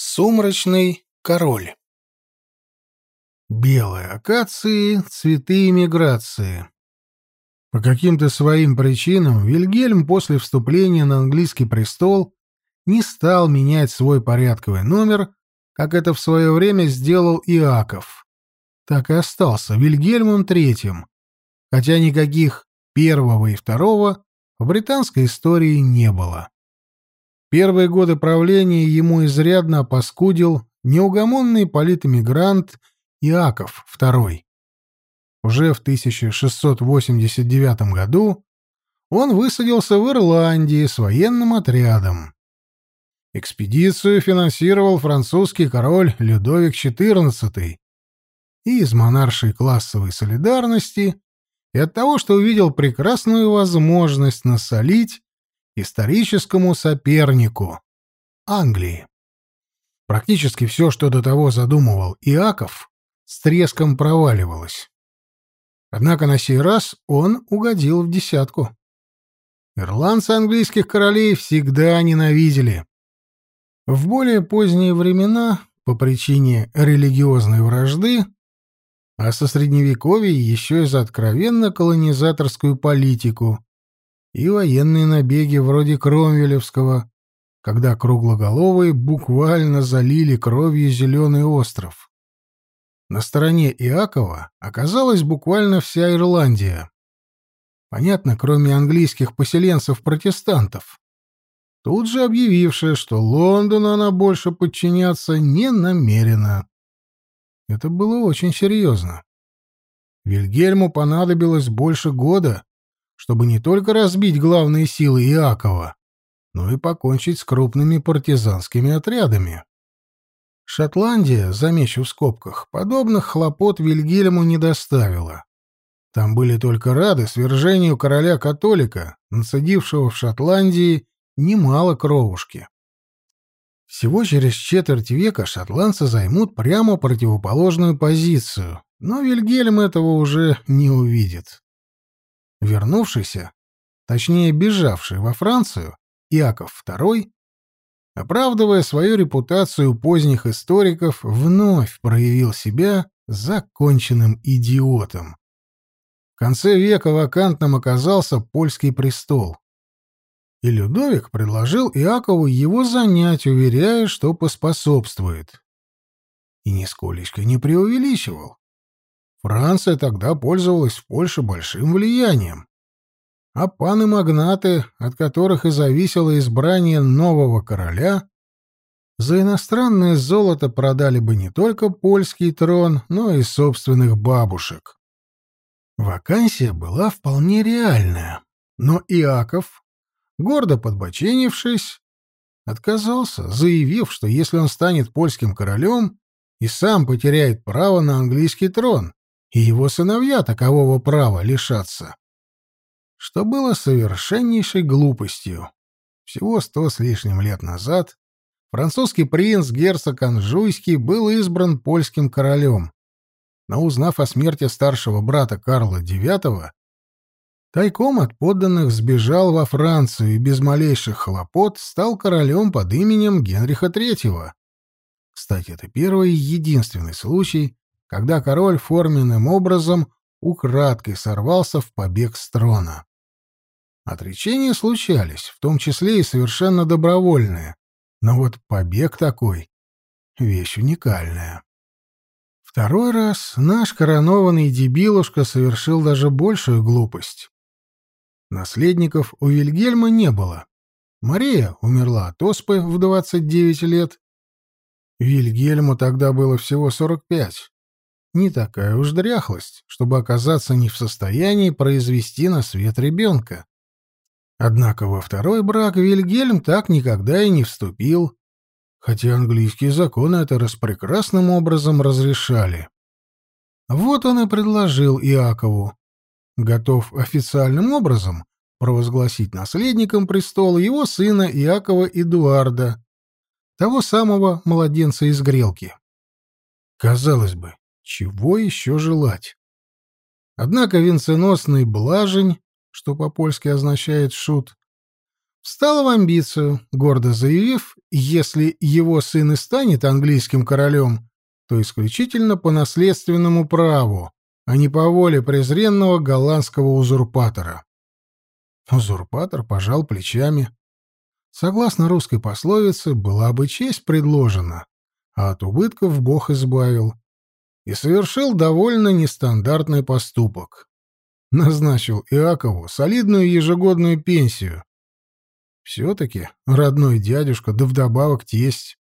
Сумрачный король. Белые акации — цветы эмиграции. По каким-то своим причинам Вильгельм после вступления на английский престол не стал менять свой порядковый номер, как это в свое время сделал Иаков. Так и остался Вильгельмом III, хотя никаких первого и второго в британской истории не было. Первые годы правления ему изрядно опаскудил неугомонный политэмигрант Иаков II. Уже в 1689 году он высадился в Ирландии с военным отрядом. Экспедицию финансировал французский король Людовик XIV и из монаршей классовой солидарности, и от того, что увидел прекрасную возможность насолить историческому сопернику — Англии. Практически все, что до того задумывал Иаков, с треском проваливалось. Однако на сей раз он угодил в десятку. Ирландцы английских королей всегда ненавидели. В более поздние времена, по причине религиозной вражды, а со средневековья еще и за откровенно колонизаторскую политику, и военные набеги вроде Кромвелевского, когда круглоголовые буквально залили кровью зеленый остров. На стороне Иакова оказалась буквально вся Ирландия. Понятно, кроме английских поселенцев-протестантов. Тут же объявившая, что Лондону она больше подчиняться не намерена. Это было очень серьезно. Вильгельму понадобилось больше года, чтобы не только разбить главные силы Иакова, но и покончить с крупными партизанскими отрядами. Шотландия, замечу в скобках, подобных хлопот Вильгельму не доставила. Там были только рады свержению короля-католика, насадившего в Шотландии немало кровушки. Всего через четверть века шотландцы займут прямо противоположную позицию, но Вильгельм этого уже не увидит. Вернувшийся, точнее бежавший во Францию, Иаков II, оправдывая свою репутацию поздних историков, вновь проявил себя законченным идиотом. В конце века вакантным оказался польский престол. И Людовик предложил Иакову его занять, уверяя, что поспособствует. И нисколечко не преувеличивал. Франция тогда пользовалась в Польше большим влиянием. А паны-магнаты, от которых и зависело избрание нового короля, за иностранное золото продали бы не только польский трон, но и собственных бабушек. Вакансия была вполне реальная, но Иаков, гордо подбоченившись, отказался, заявив, что если он станет польским королем и сам потеряет право на английский трон, и его сыновья такового права лишатся. Что было совершеннейшей глупостью. Всего сто с лишним лет назад французский принц герцог Анжуйский был избран польским королем, но узнав о смерти старшего брата Карла IX, тайком от подданных сбежал во Францию и без малейших хлопот стал королем под именем Генриха III. Кстати, это первый и единственный случай, когда король форменным образом украдкой сорвался в побег с трона. Отречения случались, в том числе и совершенно добровольные, но вот побег такой — вещь уникальная. Второй раз наш коронованный дебилушка совершил даже большую глупость. Наследников у Вильгельма не было. Мария умерла от оспы в 29 лет. Вильгельму тогда было всего 45 не такая уж дряхлость, чтобы оказаться не в состоянии произвести на свет ребенка. Однако во второй брак Вильгельм так никогда и не вступил, хотя английские законы это распрекрасным образом разрешали. Вот он и предложил Иакову, готов официальным образом провозгласить наследником престола его сына Иакова Эдуарда, того самого младенца из грелки. Казалось бы, чего еще желать? Однако венценосный блажень, что по-польски означает «шут», встала в амбицию, гордо заявив, если его сын и станет английским королем, то исключительно по наследственному праву, а не по воле презренного голландского узурпатора. Узурпатор пожал плечами. Согласно русской пословице, была бы честь предложена, а от убытков Бог избавил. И совершил довольно нестандартный поступок. Назначил Иакову солидную ежегодную пенсию. Все-таки родной дядюшка, да вдобавок тесть.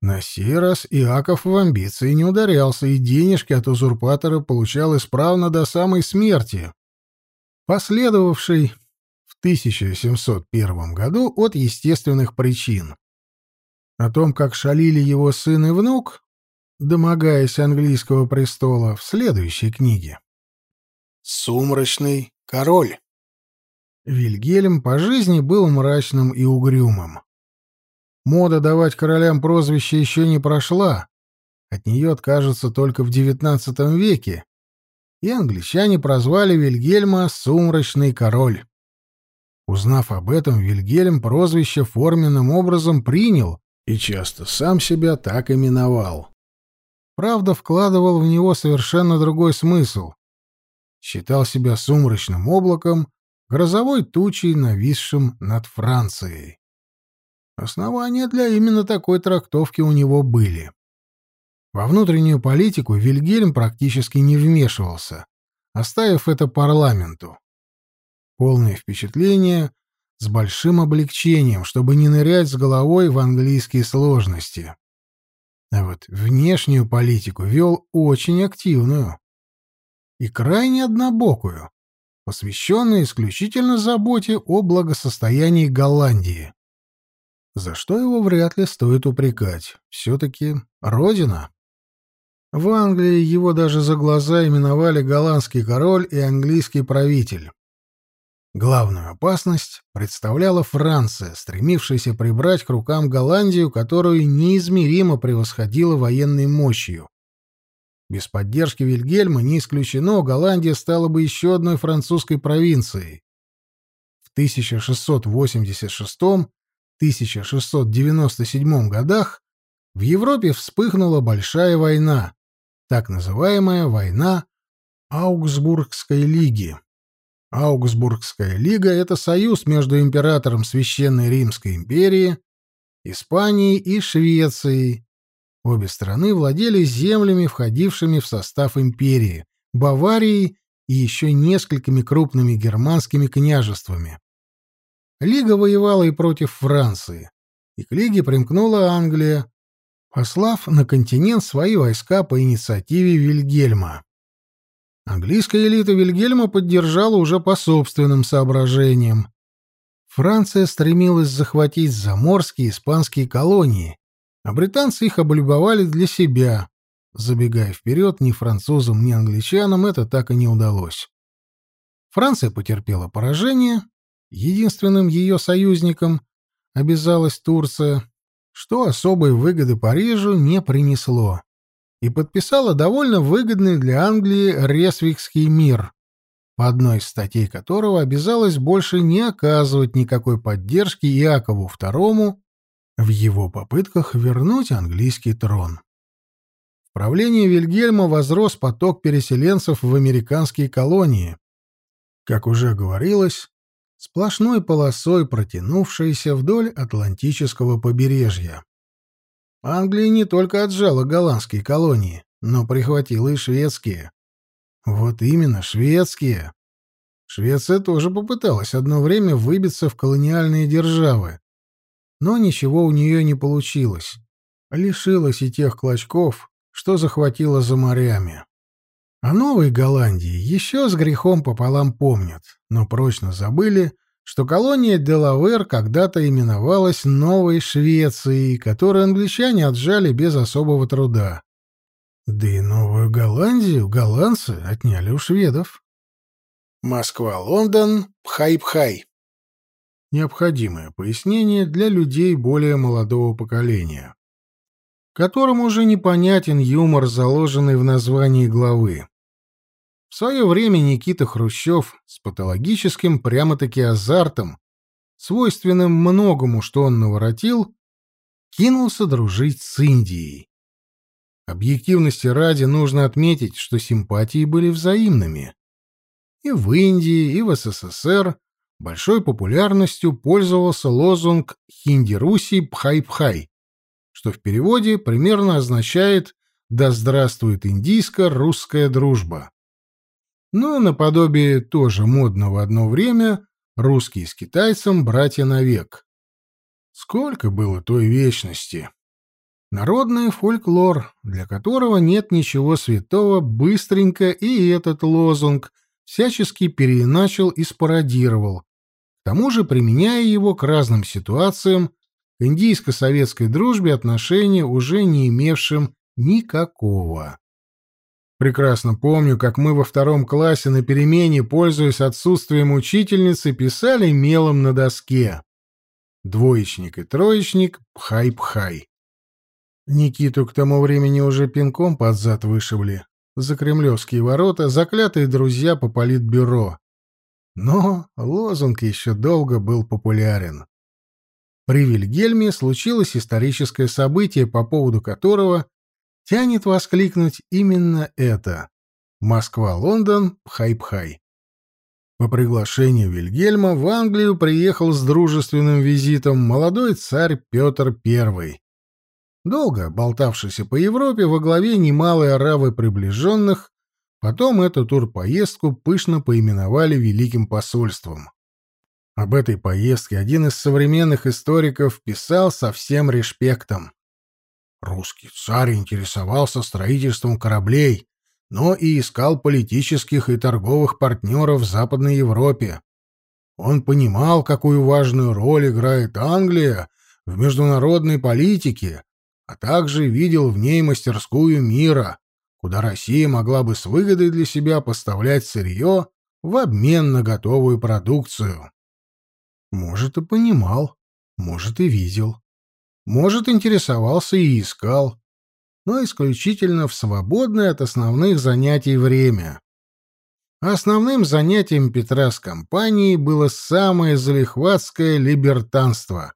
На сей раз Иаков в амбиции не ударялся, и денежки от узурпатора получал исправно до самой смерти, последовавшей в 1701 году от естественных причин. О том, как шалили его сын и внук, домогаясь английского престола, в следующей книге. «Сумрачный король». Вильгельм по жизни был мрачным и угрюмым. Мода давать королям прозвище еще не прошла. От нее откажутся только в XIX веке. И англичане прозвали Вильгельма «Сумрачный король». Узнав об этом, Вильгельм прозвище форменным образом принял и часто сам себя так именовал. Правда, вкладывал в него совершенно другой смысл. Считал себя сумрачным облаком, грозовой тучей, нависшим над Францией. Основания для именно такой трактовки у него были. Во внутреннюю политику Вильгельм практически не вмешивался, оставив это парламенту. Полное впечатление с большим облегчением, чтобы не нырять с головой в английские сложности. А вот внешнюю политику вел очень активную и крайне однобокую, посвященную исключительно заботе о благосостоянии Голландии за что его вряд ли стоит упрекать. Все-таки родина. В Англии его даже за глаза именовали голландский король и английский правитель. Главную опасность представляла Франция, стремившаяся прибрать к рукам Голландию, которую неизмеримо превосходила военной мощью. Без поддержки Вильгельма не исключено, Голландия стала бы еще одной французской провинцией. В 1686 1697 годах в Европе вспыхнула большая война, так называемая война Аугсбургской лиги. Аугсбургская лига — это союз между императором Священной Римской империи, Испанией и Швецией. Обе страны владели землями, входившими в состав империи, Баварией и еще несколькими крупными германскими княжествами. Лига воевала и против Франции, и к Лиге примкнула Англия, послав на континент свои войска по инициативе Вильгельма. Английская элита Вильгельма поддержала уже по собственным соображениям. Франция стремилась захватить заморские испанские колонии, а британцы их облюбовали для себя. Забегая вперед, ни французам, ни англичанам это так и не удалось. Франция потерпела поражение, Единственным ее союзником обязалась Турция, что особой выгоды Парижу не принесло, и подписала довольно выгодный для Англии Ресвикский мир, по одной из статей которого обязалась больше не оказывать никакой поддержки Иакову II в его попытках вернуть английский трон. В правлении Вильгельма возрос поток переселенцев в американские колонии. Как уже говорилось, сплошной полосой протянувшейся вдоль Атлантического побережья. Англия не только отжала голландские колонии, но прихватила и шведские. Вот именно, шведские. Швеция тоже попыталась одно время выбиться в колониальные державы. Но ничего у нее не получилось. Лишилась и тех клочков, что захватила за морями. О Новой Голландии еще с грехом пополам помнят, но прочно забыли, что колония Делавер когда-то именовалась Новой Швецией, которую англичане отжали без особого труда. Да и Новую Голландию голландцы отняли у шведов. Москва-Лондон, Пхай-Пхай. Необходимое пояснение для людей более молодого поколения, которым уже непонятен юмор, заложенный в названии главы. В свое время Никита Хрущев с патологическим прямо-таки азартом свойственным многому, что он наворотил, кинулся дружить с Индией. Объективности ради нужно отметить, что симпатии были взаимными. И в Индии, и в СССР большой популярностью пользовался лозунг «Хинди-Руси Пхай-Пхай», что в переводе примерно означает «Да здравствует индийско-русская дружба». Но наподобие тоже модного одно время русские с китайцем братья навек. Сколько было той вечности! Народный фольклор, для которого нет ничего святого, быстренько и этот лозунг всячески переиначил и спародировал, к тому же применяя его к разным ситуациям, к индийско-советской дружбе отношения уже не имевшим никакого. Прекрасно помню, как мы во втором классе на перемене, пользуясь отсутствием учительницы, писали мелом на доске. Двоечник и троечник пхай-пхай. Никиту к тому времени уже пинком под зад вышибли. За кремлевские ворота заклятые друзья по политбюро. Но лозунг еще долго был популярен. При Вильгельме случилось историческое событие, по поводу которого тянет воскликнуть именно это. Москва-Лондон, Пхай-Пхай. По приглашению Вильгельма в Англию приехал с дружественным визитом молодой царь Петр I. Долго болтавшийся по Европе во главе немалой оравы приближенных, потом эту турпоездку пышно поименовали Великим посольством. Об этой поездке один из современных историков писал со всем респектом. Русский царь интересовался строительством кораблей, но и искал политических и торговых партнеров в Западной Европе. Он понимал, какую важную роль играет Англия в международной политике, а также видел в ней мастерскую мира, куда Россия могла бы с выгодой для себя поставлять сырье в обмен на готовую продукцию. Может, и понимал, может, и видел. Может, интересовался и искал, но исключительно в свободное от основных занятий время. Основным занятием Петра с компанией было самое залихватское либертанство.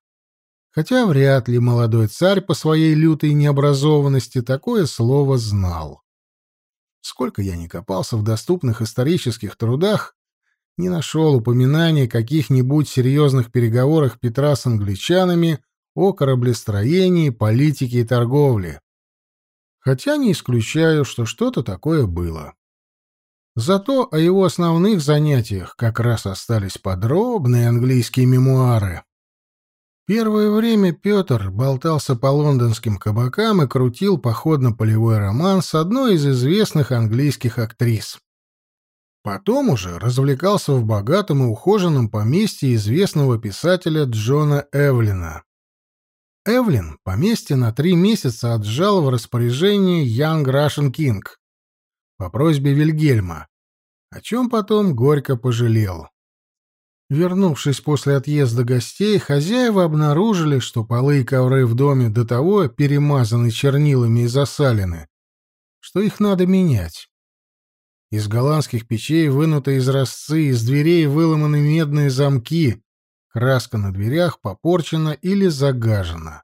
Хотя вряд ли молодой царь по своей лютой необразованности такое слово знал. Сколько я ни копался в доступных исторических трудах, не нашел упоминания каких-нибудь серьезных переговорах Петра с англичанами о кораблестроении, политике и торговле. Хотя не исключаю, что что-то такое было. Зато о его основных занятиях как раз остались подробные английские мемуары. Первое время Петр болтался по лондонским кабакам и крутил походно-полевой роман с одной из известных английских актрис. Потом уже развлекался в богатом и ухоженном поместье известного писателя Джона Эвлина. Эвлин поместье на три месяца отжал в распоряжение Young Russian King по просьбе Вильгельма, о чем потом горько пожалел. Вернувшись после отъезда гостей, хозяева обнаружили, что полы и ковры в доме до того перемазаны чернилами и засалены, что их надо менять. Из голландских печей вынуты изразцы, из дверей выломаны медные замки, Краска на дверях попорчена или загажена.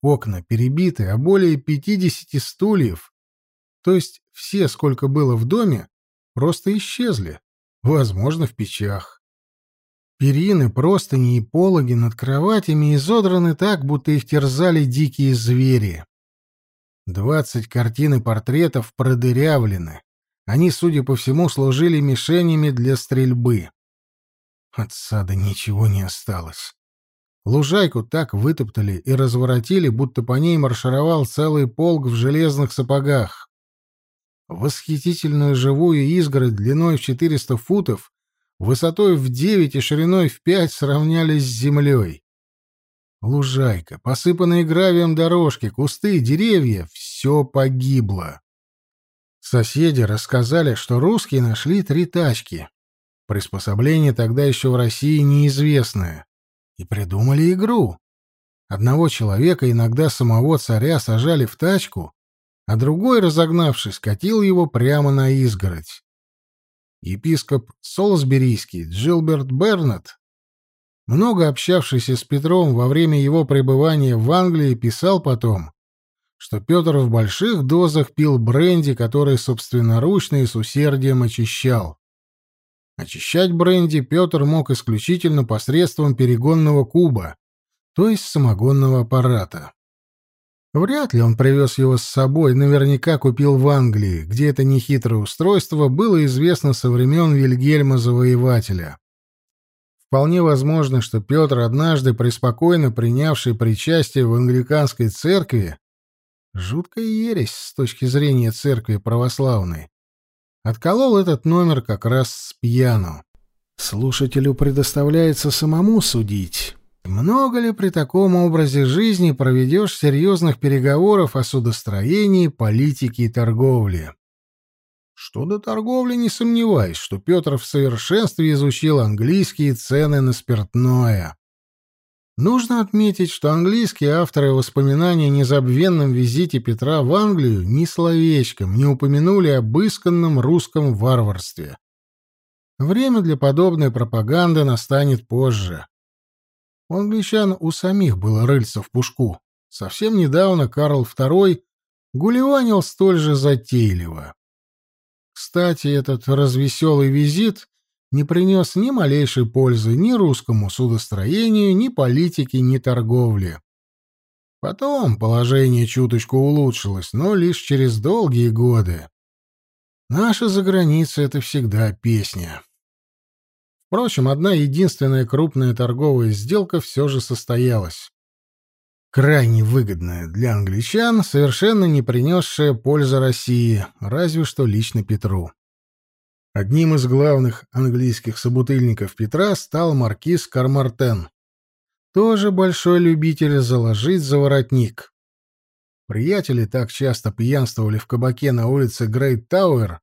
Окна перебиты, а более 50 стульев, то есть все, сколько было в доме, просто исчезли, возможно, в печах. Перины, простыни и пологи над кроватями изодраны так, будто их терзали дикие звери. Двадцать картин и портретов продырявлены. Они, судя по всему, служили мишенями для стрельбы. От сада ничего не осталось. Лужайку так вытоптали и разворотили, будто по ней маршировал целый полк в железных сапогах. Восхитительную живую изгородь длиной в 400 футов, высотой в 9 и шириной в 5 сравнялись с землей. Лужайка, посыпанные гравием дорожки, кусты, деревья — все погибло. Соседи рассказали, что русские нашли три тачки, Приспособление тогда еще в России неизвестное. И придумали игру. Одного человека, иногда самого царя, сажали в тачку, а другой, разогнавшись, катил его прямо на изгородь. Епископ Солсберийский Джилберт Бернет много общавшийся с Петром во время его пребывания в Англии, писал потом, что Петр в больших дозах пил бренди, который собственноручно и с усердием очищал. Очищать бренди Петр мог исключительно посредством перегонного куба, то есть самогонного аппарата. Вряд ли он привез его с собой, наверняка купил в Англии, где это нехитрое устройство было известно со времен Вильгельма Завоевателя. Вполне возможно, что Петр, однажды преспокойно принявший причастие в англиканской церкви, жуткая ересь с точки зрения церкви православной, отколол этот номер как раз с пьяну. Слушателю предоставляется самому судить, много ли при таком образе жизни проведешь серьезных переговоров о судостроении, политике и торговле? Что до торговли, не сомневаюсь, что Петр в совершенстве изучил английские цены на спиртное. Нужно отметить, что английские авторы воспоминаний о незабвенном визите Петра в Англию ни словечком не упомянули об исканном русском варварстве. Время для подобной пропаганды настанет позже. У англичан у самих было рыльца в пушку. Совсем недавно Карл II гулеванил столь же затейливо. Кстати, этот развеселый визит не принес ни малейшей пользы ни русскому судостроению, ни политике, ни торговле. Потом положение чуточку улучшилось, но лишь через долгие годы. Наша заграница — это всегда песня. Впрочем, одна единственная крупная торговая сделка все же состоялась. Крайне выгодная для англичан, совершенно не принесшая пользы России, разве что лично Петру. Одним из главных английских собутыльников Петра стал маркиз Кармартен, тоже большой любитель заложить за воротник. Приятели так часто пьянствовали в кабаке на улице Грейт Тауэр,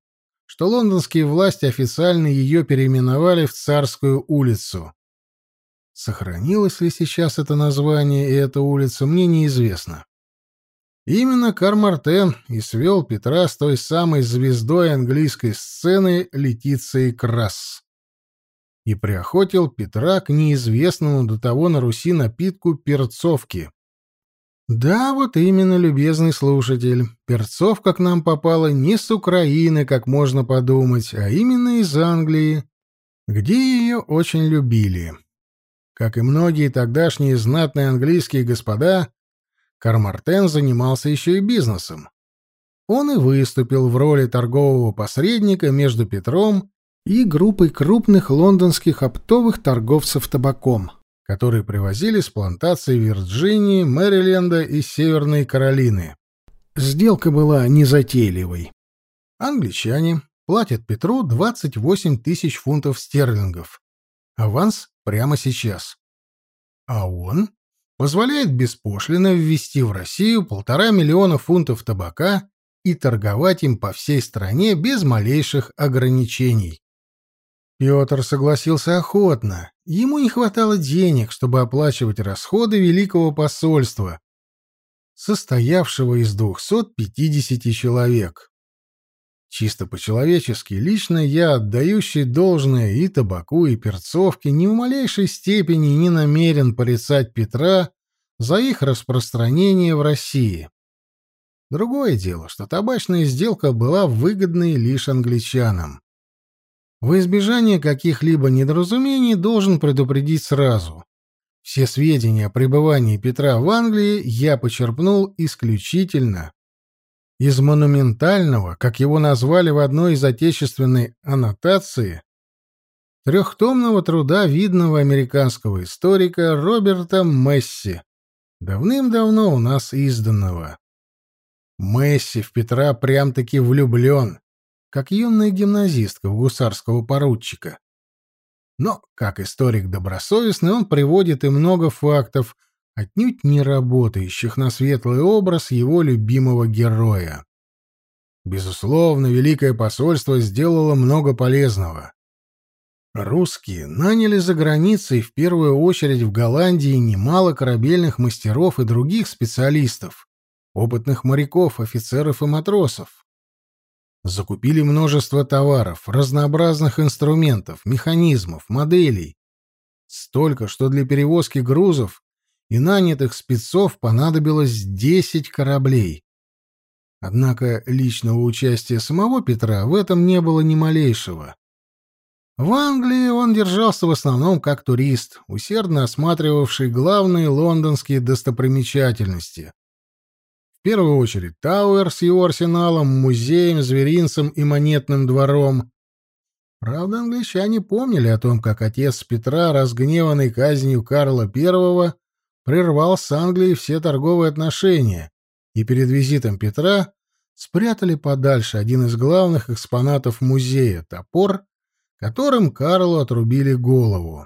что лондонские власти официально ее переименовали в Царскую улицу. Сохранилось ли сейчас это название и эта улица, мне неизвестно. Именно Кармартен и свел Петра с той самой звездой английской сцены Летицией Красс. И приохотил Петра к неизвестному до того на Руси напитку перцовки. Да, вот именно, любезный слушатель. Перцовка к нам попала не с Украины, как можно подумать, а именно из Англии, где ее очень любили. Как и многие тогдашние знатные английские господа, Кармартен занимался еще и бизнесом. Он и выступил в роли торгового посредника между Петром и группой крупных лондонских оптовых торговцев табаком которые привозили с плантаций Вирджинии, Мэриленда и Северной Каролины. Сделка была незатейливой. Англичане платят Петру 28 тысяч фунтов стерлингов. Аванс прямо сейчас. А он позволяет беспошлино ввести в Россию полтора миллиона фунтов табака и торговать им по всей стране без малейших ограничений. Петр согласился охотно. Ему не хватало денег, чтобы оплачивать расходы Великого посольства, состоявшего из 250 человек. Чисто по-человечески, лично я, отдающий должное и табаку, и перцовке, ни в малейшей степени не намерен порицать Петра за их распространение в России. Другое дело, что табачная сделка была выгодной лишь англичанам. В избежание каких-либо недоразумений должен предупредить сразу. Все сведения о пребывании Петра в Англии я почерпнул исключительно из монументального, как его назвали в одной из отечественной аннотаций, трехтомного труда видного американского историка Роберта Месси, давным-давно у нас изданного. Месси в Петра прям-таки влюблен, как юная гимназистка в гусарского поручика. Но, как историк добросовестный, он приводит и много фактов, отнюдь не работающих на светлый образ его любимого героя. Безусловно, Великое посольство сделало много полезного. Русские наняли за границей, в первую очередь в Голландии, немало корабельных мастеров и других специалистов, опытных моряков, офицеров и матросов. Закупили множество товаров, разнообразных инструментов, механизмов, моделей. Столько, что для перевозки грузов и нанятых спецов понадобилось 10 кораблей. Однако личного участия самого Петра в этом не было ни малейшего. В Англии он держался в основном как турист, усердно осматривавший главные лондонские достопримечательности. В первую очередь Тауэр с его арсеналом, музеем, зверинцем и монетным двором. Правда, англичане помнили о том, как отец Петра, разгневанный казнью Карла I, прервал с Англией все торговые отношения, и перед визитом Петра спрятали подальше один из главных экспонатов музея — топор, которым Карлу отрубили голову.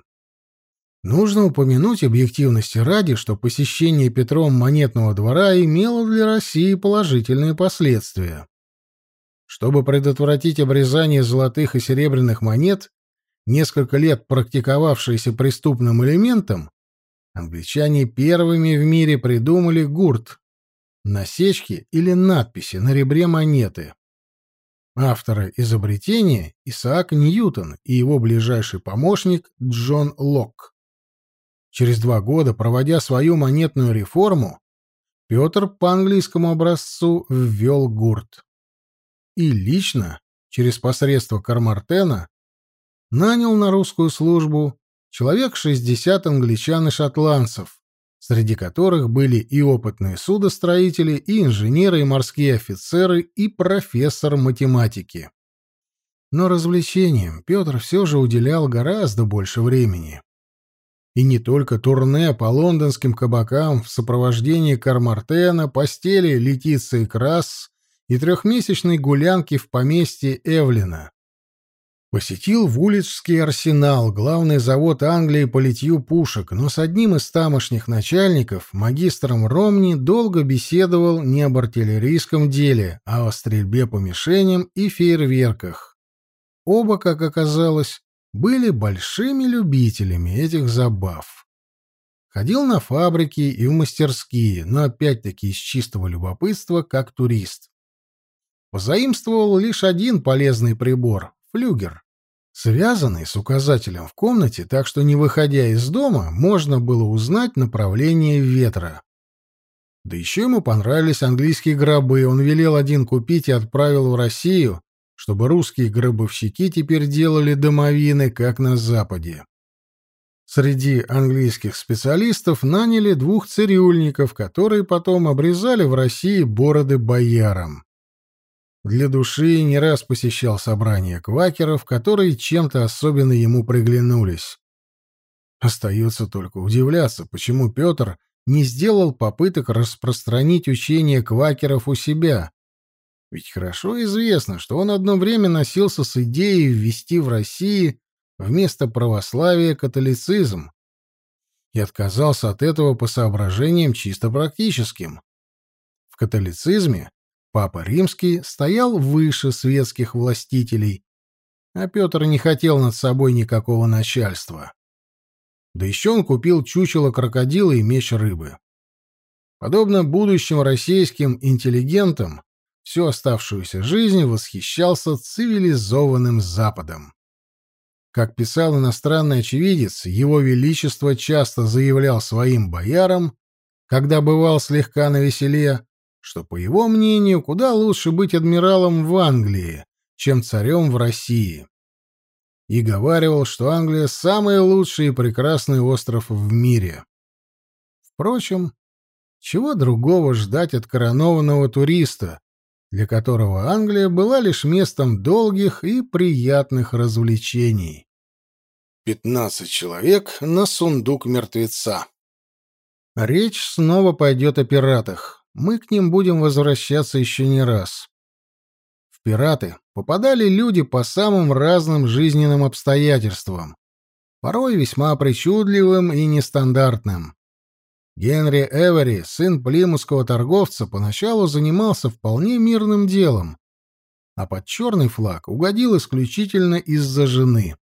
Нужно упомянуть объективности ради, что посещение Петром монетного двора имело для России положительные последствия. Чтобы предотвратить обрезание золотых и серебряных монет, несколько лет практиковавшиеся преступным элементом, англичане первыми в мире придумали гурт — насечки или надписи на ребре монеты. Авторы изобретения — Исаак Ньютон и его ближайший помощник Джон Локк. Через два года, проводя свою монетную реформу, Петр по английскому образцу ввел гурт. И лично, через посредство Кармартена, нанял на русскую службу человек 60 англичан и шотландцев, среди которых были и опытные судостроители, и инженеры, и морские офицеры, и профессор математики. Но развлечениям Петр все же уделял гораздо больше времени. И не только турне по лондонским кабакам в сопровождении Кармартена, постели Летиции Красс и трехмесячной гулянки в поместье Эвлина. Посетил Вулицкий арсенал, главный завод Англии по литью пушек, но с одним из тамошних начальников, магистром Ромни, долго беседовал не об артиллерийском деле, а о стрельбе по мишеням и фейерверках. Оба, как оказалось, были большими любителями этих забав. Ходил на фабрики и в мастерские, но опять-таки из чистого любопытства, как турист. Позаимствовал лишь один полезный прибор — флюгер связанный с указателем в комнате, так что, не выходя из дома, можно было узнать направление ветра. Да еще ему понравились английские гробы, он велел один купить и отправил в Россию, чтобы русские гробовщики теперь делали домовины, как на Западе. Среди английских специалистов наняли двух цирюльников, которые потом обрезали в России бороды боярам. Для души не раз посещал собрания квакеров, которые чем-то особенно ему приглянулись. Остается только удивляться, почему Петр не сделал попыток распространить учение квакеров у себя. Ведь хорошо известно, что он одно время носился с идеей ввести в России вместо православия католицизм и отказался от этого по соображениям чисто практическим. В католицизме Папа Римский стоял выше светских властителей, а Петр не хотел над собой никакого начальства. Да еще он купил чучело крокодила и меч рыбы. Подобно будущим российским интеллигентам, всю оставшуюся жизнь восхищался цивилизованным Западом. Как писал иностранный очевидец, его величество часто заявлял своим боярам, когда бывал слегка навеселе, что, по его мнению, куда лучше быть адмиралом в Англии, чем царем в России. И говаривал, что Англия — самый лучший и прекрасный остров в мире. Впрочем, чего другого ждать от коронованного туриста, для которого Англия была лишь местом долгих и приятных развлечений. Пятнадцать человек на сундук мертвеца. Речь снова пойдет о пиратах мы к ним будем возвращаться еще не раз. В пираты попадали люди по самым разным жизненным обстоятельствам, порой весьма причудливым и нестандартным. Генри Эвери, сын плимутского торговца, поначалу занимался вполне мирным делом, а под черный флаг угодил исключительно из-за жены.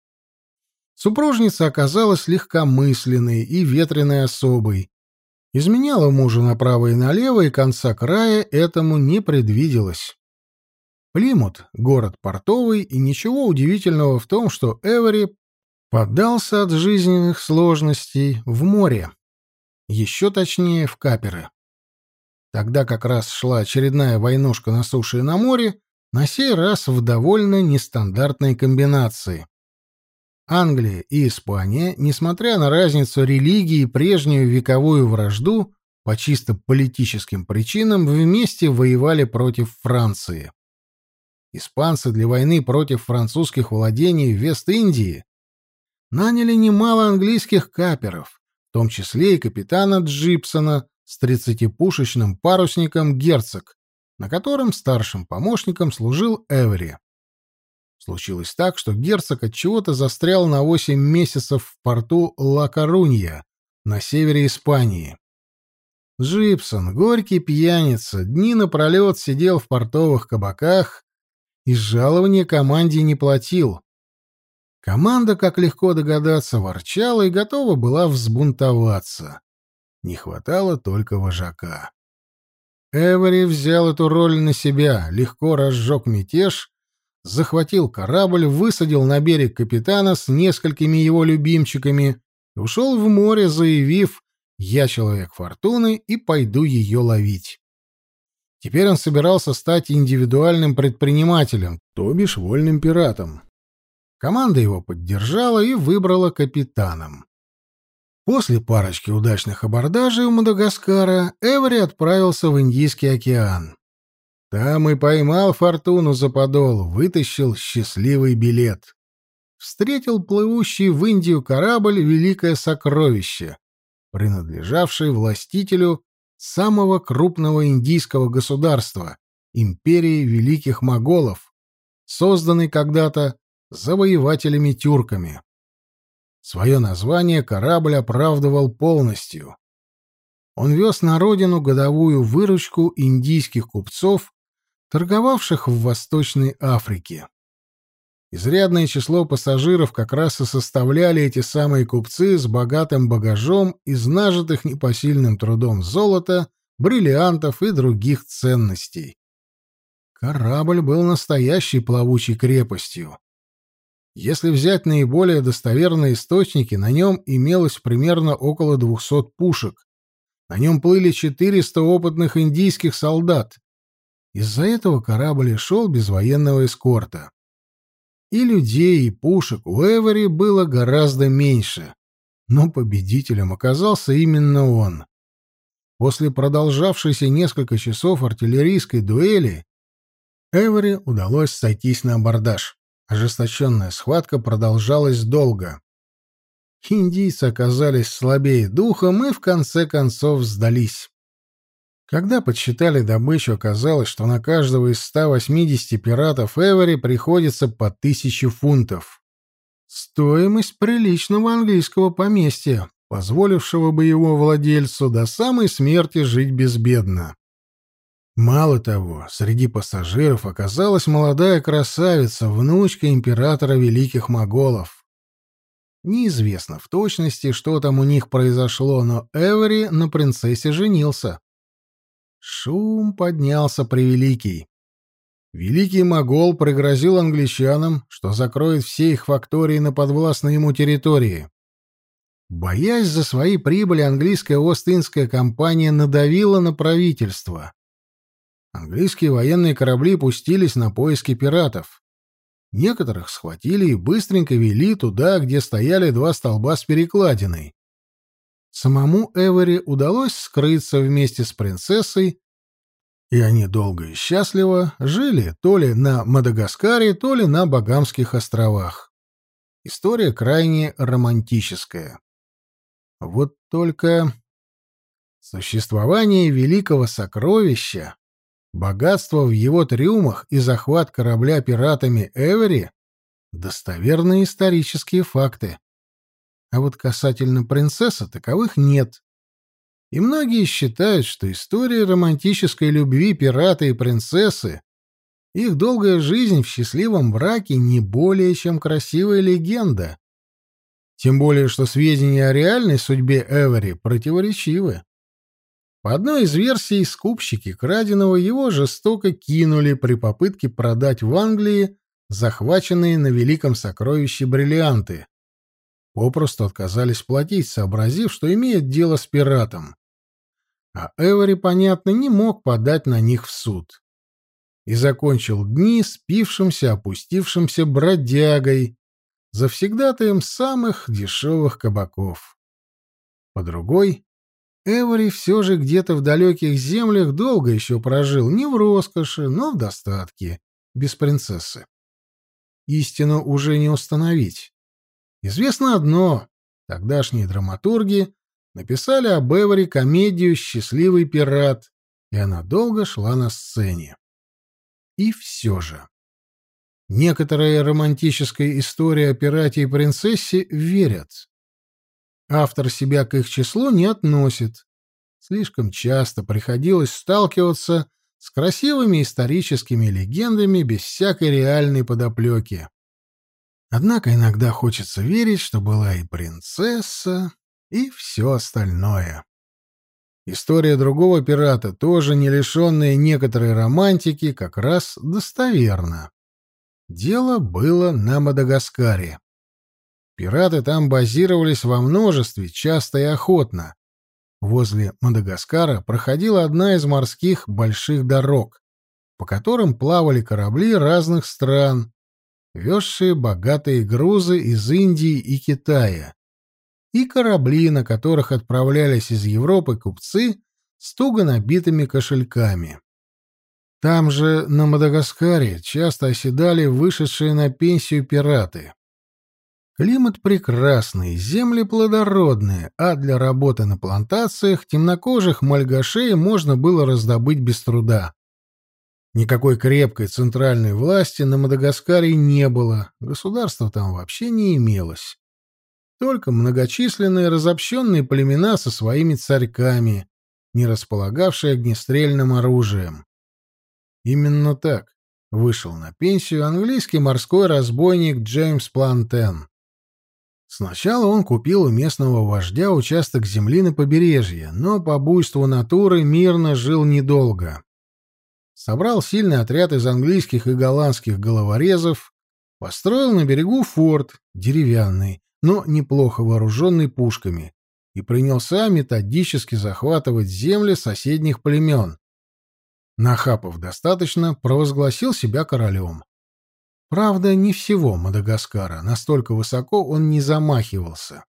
Супружница оказалась легкомысленной и ветреной особой, Изменяла мужу направо и налево, и конца края этому не предвиделось. Плимут — город портовый, и ничего удивительного в том, что Эвери поддался от жизненных сложностей в море, еще точнее в каперы. Тогда как раз шла очередная войнушка на суше и на море, на сей раз в довольно нестандартной комбинации. Англия и Испания, несмотря на разницу религии и прежнюю вековую вражду, по чисто политическим причинам вместе воевали против Франции. Испанцы для войны против французских владений в Вест-Индии наняли немало английских каперов, в том числе и капитана Джипсона с тридцатипушечным парусником «Герцог», на котором старшим помощником служил Эвери. Случилось так, что герцог от чего-то застрял на 8 месяцев в порту Ла-Корунья на севере Испании. Джипсон, горький пьяница, дни напролет сидел в портовых кабаках и жалования команде не платил. Команда, как легко догадаться, ворчала и готова была взбунтоваться. Не хватало только вожака. Эвери взял эту роль на себя, легко разжег мятеж, захватил корабль, высадил на берег капитана с несколькими его любимчиками и ушел в море, заявив «Я человек фортуны и пойду ее ловить». Теперь он собирался стать индивидуальным предпринимателем, то бишь вольным пиратом. Команда его поддержала и выбрала капитаном. После парочки удачных абордажей у Мадагаскара Эвери отправился в Индийский океан. Там и поймал фортуну за подол, вытащил счастливый билет. Встретил плывущий в Индию корабль «Великое сокровище», принадлежавший властителю самого крупного индийского государства, империи великих моголов, созданной когда-то завоевателями-тюрками. Свое название корабль оправдывал полностью. Он вез на родину годовую выручку индийских купцов, торговавших в Восточной Африке. Изрядное число пассажиров как раз и составляли эти самые купцы с богатым багажом из нажитых непосильным трудом золота, бриллиантов и других ценностей. Корабль был настоящей плавучей крепостью. Если взять наиболее достоверные источники, на нем имелось примерно около 200 пушек. На нем плыли 400 опытных индийских солдат. Из-за этого корабль шел без военного эскорта. И людей, и пушек у Эвери было гораздо меньше. Но победителем оказался именно он. После продолжавшейся несколько часов артиллерийской дуэли Эвери удалось сойтись на абордаж. Ожесточенная схватка продолжалась долго. Индийцы оказались слабее духом и в конце концов сдались. Когда подсчитали добычу, оказалось, что на каждого из 180 пиратов Эвери приходится по тысяче фунтов. Стоимость приличного английского поместья, позволившего бы его владельцу до самой смерти жить безбедно. Мало того, среди пассажиров оказалась молодая красавица, внучка императора великих моголов. Неизвестно в точности, что там у них произошло, но Эвери на принцессе женился. Шум поднялся превеликий. Великий могол пригрозил англичанам, что закроет все их фактории на подвластной ему территории. Боясь за свои прибыли, английская Ост-Индская компания надавила на правительство английские военные корабли пустились на поиски пиратов. Некоторых схватили и быстренько вели туда, где стояли два столба с перекладиной. Самому Эвери удалось скрыться вместе с принцессой, и они долго и счастливо жили то ли на Мадагаскаре, то ли на Багамских островах. История крайне романтическая. Вот только существование великого сокровища Богатство в его трюмах и захват корабля пиратами Эвери — достоверные исторические факты. А вот касательно принцессы таковых нет. И многие считают, что история романтической любви пирата и принцессы, их долгая жизнь в счастливом браке не более чем красивая легенда. Тем более, что сведения о реальной судьбе Эвери противоречивы. По одной из версий, скупщики краденого его жестоко кинули при попытке продать в Англии захваченные на великом сокровище бриллианты. Попросту отказались платить, сообразив, что имеют дело с пиратом. А Эвери, понятно, не мог подать на них в суд. И закончил дни спившимся, опустившимся бродягой, завсегдатаем самых дешевых кабаков. По другой, Эвери все же где-то в далеких землях долго еще прожил, не в роскоши, но в достатке, без принцессы. Истину уже не установить. Известно одно — тогдашние драматурги написали об Эвери комедию «Счастливый пират», и она долго шла на сцене. И все же. Некоторые романтические истории о пирате и принцессе верят. Автор себя к их числу не относит. Слишком часто приходилось сталкиваться с красивыми историческими легендами без всякой реальной подоплеки. Однако иногда хочется верить, что была и принцесса, и все остальное. История другого пирата, тоже не лишенная некоторой романтики, как раз достоверна. Дело было на Мадагаскаре. Пираты там базировались во множестве, часто и охотно. Возле Мадагаскара проходила одна из морских больших дорог, по которым плавали корабли разных стран, везшие богатые грузы из Индии и Китая, и корабли, на которых отправлялись из Европы купцы с туго набитыми кошельками. Там же, на Мадагаскаре, часто оседали вышедшие на пенсию пираты. Климат прекрасный, земли плодородные, а для работы на плантациях темнокожих мальгашей можно было раздобыть без труда. Никакой крепкой центральной власти на Мадагаскаре не было, государства там вообще не имелось. Только многочисленные разобщенные племена со своими царьками, не располагавшие огнестрельным оружием. Именно так вышел на пенсию английский морской разбойник Джеймс Плантен. Сначала он купил у местного вождя участок земли на побережье, но по буйству натуры мирно жил недолго. Собрал сильный отряд из английских и голландских головорезов, построил на берегу форт, деревянный, но неплохо вооруженный пушками, и принялся методически захватывать земли соседних племен. Нахапав достаточно, провозгласил себя королем. Правда, не всего Мадагаскара, настолько высоко он не замахивался.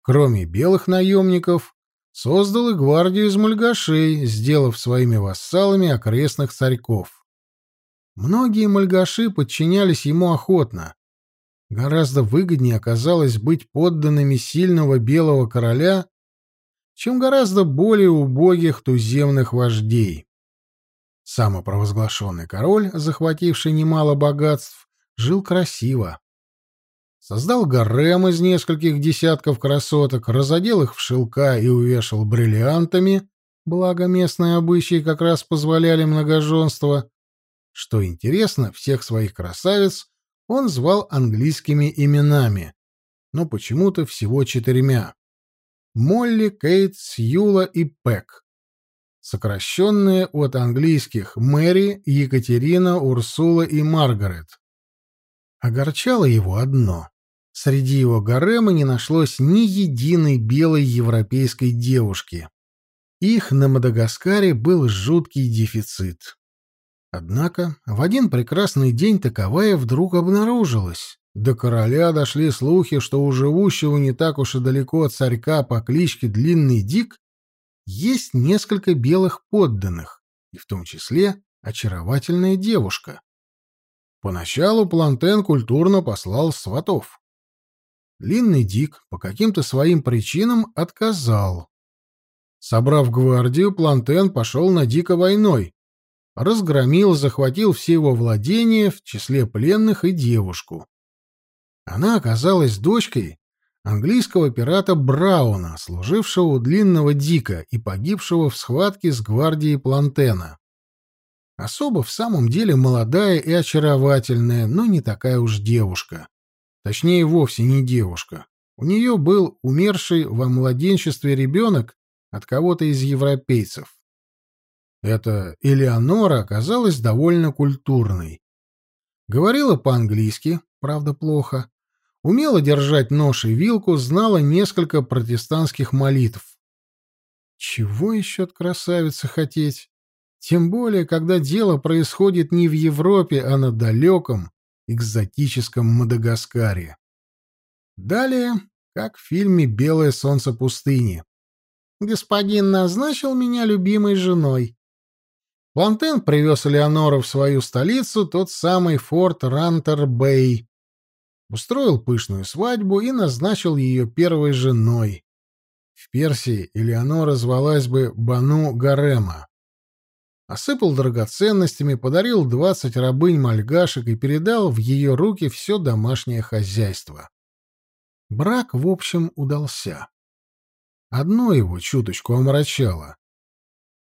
Кроме белых наемников, создал и гвардию из мальгашей, сделав своими вассалами окрестных царьков. Многие мальгаши подчинялись ему охотно. Гораздо выгоднее оказалось быть подданными сильного белого короля, чем гораздо более убогих туземных вождей. Самопровозглашенный король, захвативший немало богатств, жил красиво. Создал гарем из нескольких десятков красоток, разодел их в шелка и увешал бриллиантами, благо местные обычаи как раз позволяли многоженство. Что интересно, всех своих красавиц он звал английскими именами, но почему-то всего четырьмя. Молли, Кейт, Сьюла и Пэк сокращенные от английских Мэри, Екатерина, Урсула и Маргарет. Огорчало его одно. Среди его гарема не нашлось ни единой белой европейской девушки. Их на Мадагаскаре был жуткий дефицит. Однако в один прекрасный день таковая вдруг обнаружилась. До короля дошли слухи, что у живущего не так уж и далеко от царька по кличке Длинный Дик есть несколько белых подданных, и в том числе очаровательная девушка. Поначалу Плантен культурно послал сватов. Длинный Дик по каким-то своим причинам отказал. Собрав гвардию, Плантен пошел на Дика войной, разгромил, захватил все его владения, в числе пленных и девушку. Она оказалась дочкой английского пирата Брауна, служившего у длинного Дика и погибшего в схватке с гвардией Плантена. Особо в самом деле молодая и очаровательная, но не такая уж девушка. Точнее, вовсе не девушка. У нее был умерший во младенчестве ребенок от кого-то из европейцев. Эта Элеонора оказалась довольно культурной. Говорила по-английски, правда, плохо, умела держать нож и вилку, знала несколько протестантских молитв. Чего еще от красавицы хотеть? Тем более, когда дело происходит не в Европе, а на далеком, экзотическом Мадагаскаре. Далее, как в фильме «Белое солнце пустыни». Господин назначил меня любимой женой. Плантен привез Элеонору в свою столицу, тот самый форт Рантер-Бэй. Устроил пышную свадьбу и назначил ее первой женой. В Персии Элеонора звалась бы Бану Гарема. Осыпал драгоценностями, подарил двадцать рабынь-мальгашек и передал в ее руки все домашнее хозяйство. Брак, в общем, удался. Одно его чуточку омрачало.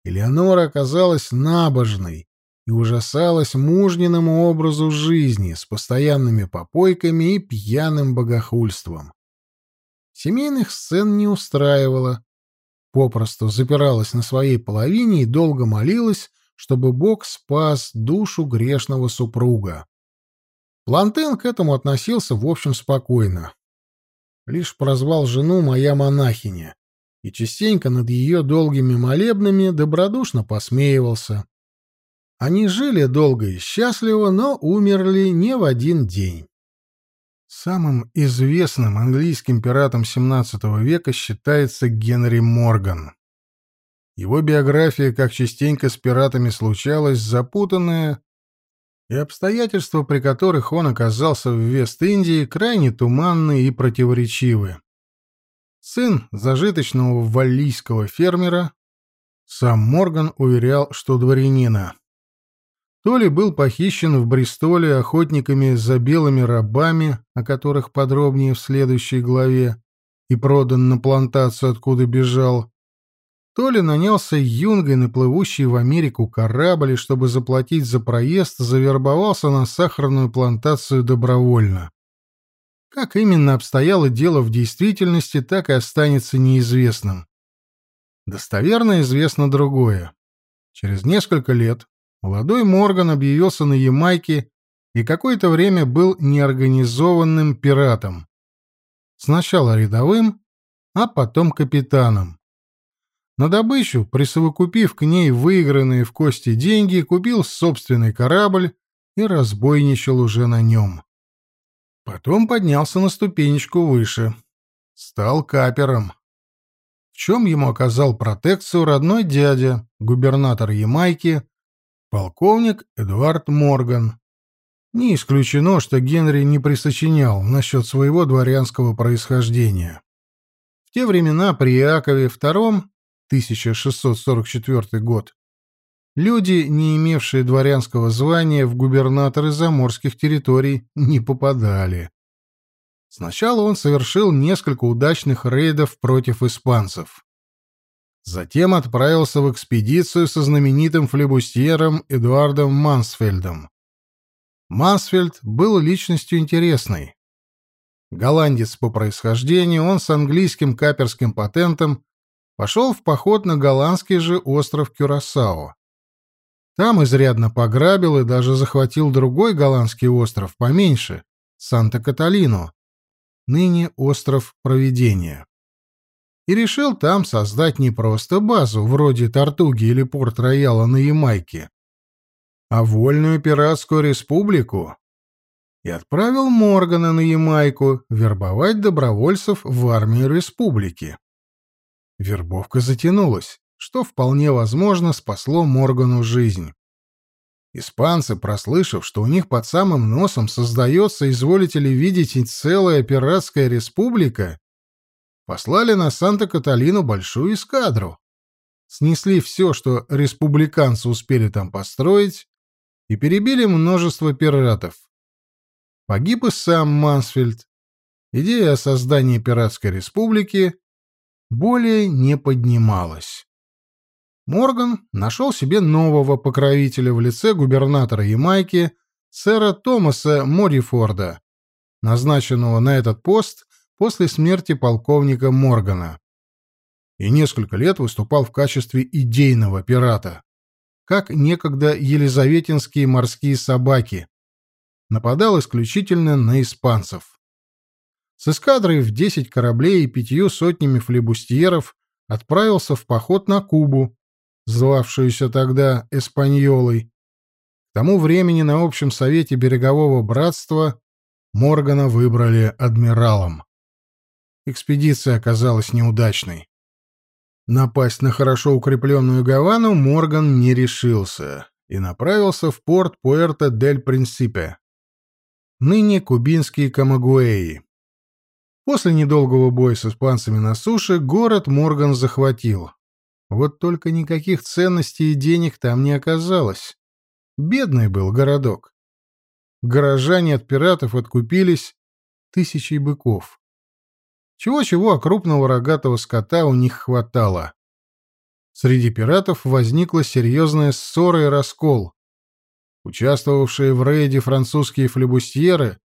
Элеонора оказалась набожной и ужасалась мужниному образу жизни с постоянными попойками и пьяным богохульством. Семейных сцен не устраивала. Попросту запиралась на своей половине и долго молилась, чтобы Бог спас душу грешного супруга. Плантен к этому относился, в общем, спокойно. Лишь прозвал жену «моя монахиня» и частенько над ее долгими молебнами добродушно посмеивался. Они жили долго и счастливо, но умерли не в один день. Самым известным английским пиратом XVII века считается Генри Морган. Его биография, как частенько с пиратами случалась, запутанная, и обстоятельства, при которых он оказался в Вест-Индии, крайне туманны и противоречивы. Сын зажиточного валлийского фермера, сам Морган уверял, что дворянина. То ли был похищен в Бристоле охотниками за белыми рабами, о которых подробнее в следующей главе, и продан на плантацию, откуда бежал, то ли нанялся юнгой на плывущий в Америку корабль, чтобы заплатить за проезд, завербовался на сахарную плантацию добровольно. Как именно обстояло дело в действительности, так и останется неизвестным. Достоверно известно другое. Через несколько лет Молодой Морган объявился на Ямайке и какое-то время был неорганизованным пиратом. Сначала рядовым, а потом капитаном. На добычу, присовокупив к ней выигранные в кости деньги, купил собственный корабль и разбойничал уже на нем. Потом поднялся на ступенечку выше. Стал капером. В чем ему оказал протекцию родной дядя, губернатор Ямайки, Полковник Эдуард Морган. Не исключено, что Генри не присочинял насчет своего дворянского происхождения. В те времена при Иакове II, 1644 год, люди, не имевшие дворянского звания, в губернаторы заморских территорий не попадали. Сначала он совершил несколько удачных рейдов против испанцев. Затем отправился в экспедицию со знаменитым флебустьером Эдуардом Мансфельдом. Мансфельд был личностью интересной. Голландец по происхождению, он с английским каперским патентом пошел в поход на голландский же остров Кюрасао. Там изрядно пограбил и даже захватил другой голландский остров поменьше — Санта-Каталину, ныне остров Провидения и решил там создать не просто базу, вроде Тартуги или Порт-Рояла на Ямайке, а вольную пиратскую республику, и отправил Моргана на Ямайку вербовать добровольцев в армию республики. Вербовка затянулась, что вполне возможно спасло Моргану жизнь. Испанцы, прослышав, что у них под самым носом создается, изволите ли видеть, целая пиратская республика, послали на Санта-Каталину большую эскадру. Снесли все, что республиканцы успели там построить, и перебили множество пиратов. Погиб и сам Мансфельд. Идея о создании пиратской республики более не поднималась. Морган нашел себе нового покровителя в лице губернатора Ямайки, сэра Томаса Морифорда, назначенного на этот пост после смерти полковника Моргана. И несколько лет выступал в качестве идейного пирата, как некогда елизаветинские морские собаки. Нападал исключительно на испанцев. с эскадрой в 10 кораблей и пятью сотнями флебустьеров отправился в поход на Кубу, звавшуюся тогда Эспаньолой. К тому времени на общем совете берегового братства Моргана выбрали адмиралом. Экспедиция оказалась неудачной. Напасть на хорошо укрепленную Гавану Морган не решился и направился в порт Пуэрто-дель-Принсипе, ныне кубинские Камагуэи. После недолгого боя с испанцами на суше город Морган захватил. Вот только никаких ценностей и денег там не оказалось. Бедный был городок. Горожане от пиратов откупились тысячей быков. Чего-чего, а крупного рогатого скота у них хватало. Среди пиратов возникла серьезная ссора и раскол. Участвовавшие в рейде французские флебустьеры,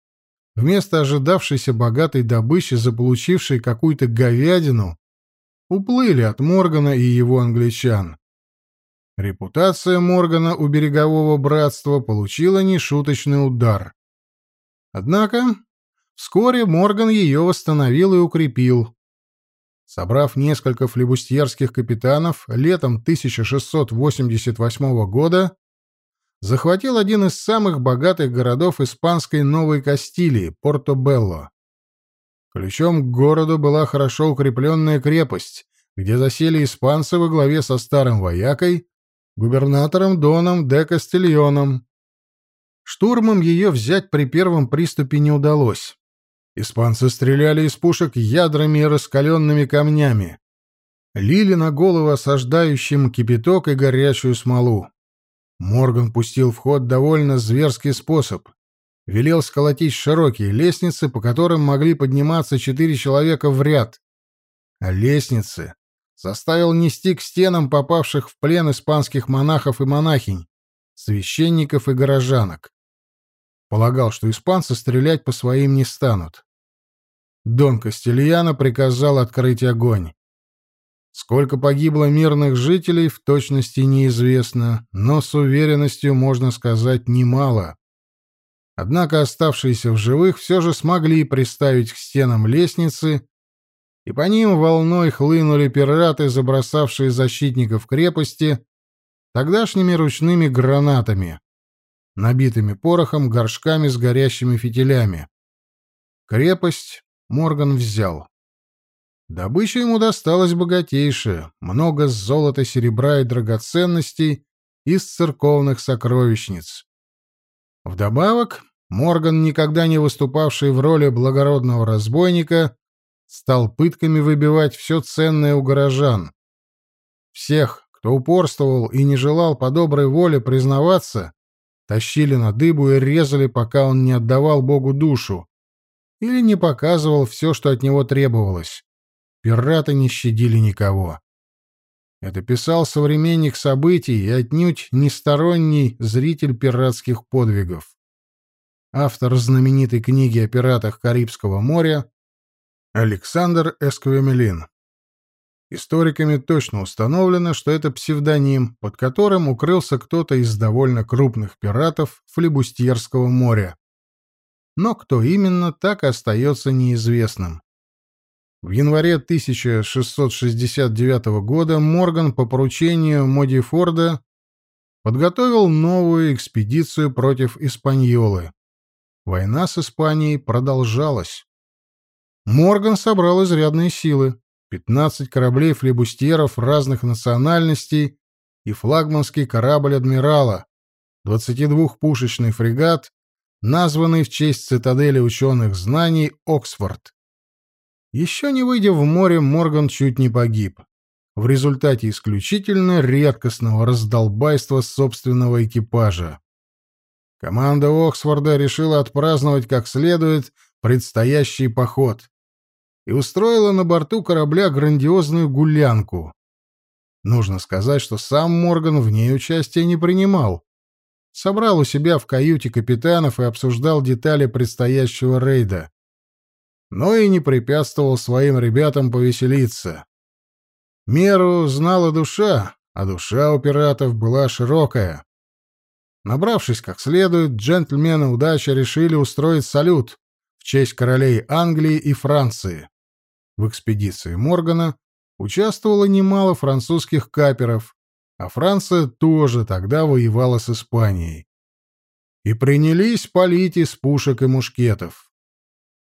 вместо ожидавшейся богатой добычи, заполучившей какую-то говядину, уплыли от Моргана и его англичан. Репутация Моргана у берегового братства получила нешуточный удар. Однако вскоре Морган ее восстановил и укрепил. Собрав несколько флебустьерских капитанов, летом 1688 года захватил один из самых богатых городов испанской Новой Кастилии — Порто-Белло. Ключом к городу была хорошо укрепленная крепость, где засели испанцы во главе со старым воякой, губернатором Доном де Кастильоном. Штурмом ее взять при первом приступе не удалось. Испанцы стреляли из пушек ядрами и раскаленными камнями. Лили на голову осаждающим кипяток и горячую смолу. Морган пустил в ход довольно зверский способ велел сколотить широкие лестницы, по которым могли подниматься четыре человека в ряд. А лестницы заставил нести к стенам попавших в плен испанских монахов и монахинь, священников и горожанок. Полагал, что испанцы стрелять по своим не станут. Дон Кастильяно приказал открыть огонь. Сколько погибло мирных жителей, в точности неизвестно, но с уверенностью можно сказать немало. Однако оставшиеся в живых все же смогли приставить к стенам лестницы, и по ним волной хлынули пираты, забросавшие защитников крепости тогдашними ручными гранатами, набитыми порохом, горшками с горящими фитилями. Крепость Морган взял. Добыча ему досталась богатейшая, много золота, серебра и драгоценностей из церковных сокровищниц. Вдобавок, Морган, никогда не выступавший в роли благородного разбойника, стал пытками выбивать все ценное у горожан. Всех, кто упорствовал и не желал по доброй воле признаваться, тащили на дыбу и резали, пока он не отдавал Богу душу или не показывал все, что от него требовалось. Пираты не щадили никого. Это писал современник событий и отнюдь не сторонний зритель пиратских подвигов. Автор знаменитой книги о пиратах Карибского моря Александр Эсквемелин. Историками точно установлено, что это псевдоним, под которым укрылся кто-то из довольно крупных пиратов Флебустьерского моря. Но кто именно, так остается неизвестным. В январе 1669 года Морган по поручению Моди Форда подготовил новую экспедицию против Испаньолы. Война с Испанией продолжалась. Морган собрал изрядные силы. 15 кораблей флебустьеров разных национальностей и флагманский корабль адмирала, 22-пушечный фрегат, названный в честь цитадели ученых знаний Оксфорд. Еще не выйдя в море, Морган чуть не погиб. В результате исключительно редкостного раздолбайства собственного экипажа. Команда Оксфорда решила отпраздновать как следует предстоящий поход и устроила на борту корабля грандиозную гулянку. Нужно сказать, что сам Морган в ней участия не принимал. Собрал у себя в каюте капитанов и обсуждал детали предстоящего рейда но и не препятствовал своим ребятам повеселиться. Меру знала душа, а душа у пиратов была широкая. Набравшись как следует, джентльмены удачи решили устроить салют в честь королей Англии и Франции. В экспедиции Моргана участвовало немало французских каперов, а Франция тоже тогда воевала с Испанией. И принялись палить из пушек и мушкетов.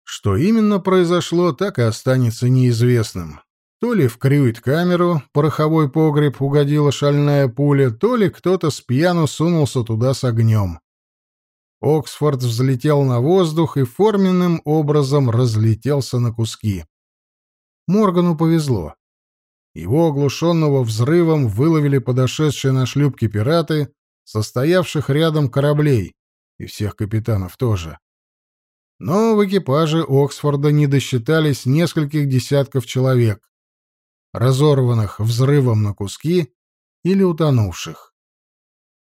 Что именно произошло, так и останется неизвестным. То ли в крюит-камеру, пороховой погреб, угодила шальная пуля, то ли кто-то с пьяну сунулся туда с огнем. Оксфорд взлетел на воздух и форменным образом разлетелся на куски. Моргану повезло. Его оглушенного взрывом выловили подошедшие на шлюпки пираты, состоявших рядом кораблей, и всех капитанов тоже. Но в экипаже Оксфорда не досчитались нескольких десятков человек, разорванных взрывом на куски или утонувших.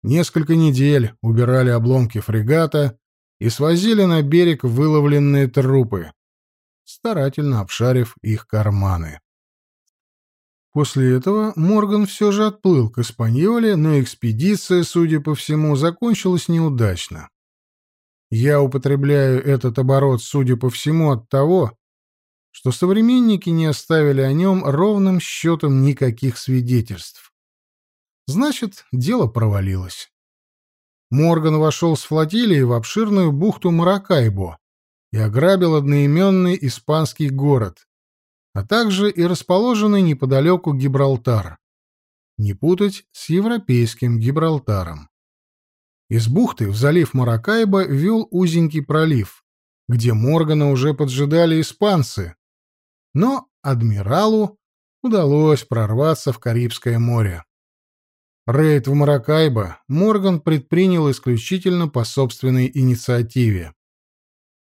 Несколько недель убирали обломки фрегата и свозили на берег выловленные трупы, старательно обшарив их карманы. После этого Морган все же отплыл к Испаньоле, но экспедиция, судя по всему, закончилась неудачно. Я употребляю этот оборот, судя по всему, от того, что современники не оставили о нем ровным счетом никаких свидетельств. Значит, дело провалилось. Морган вошел с флотилией в обширную бухту Маракайбо и ограбил одноименный испанский город, а также и расположенный неподалеку Гибралтар. Не путать с европейским Гибралтаром. Из бухты в залив Маракайба вел узенький пролив, где Моргана уже поджидали испанцы. Но адмиралу удалось прорваться в Карибское море. Рейд в Маракайбо Морган предпринял исключительно по собственной инициативе.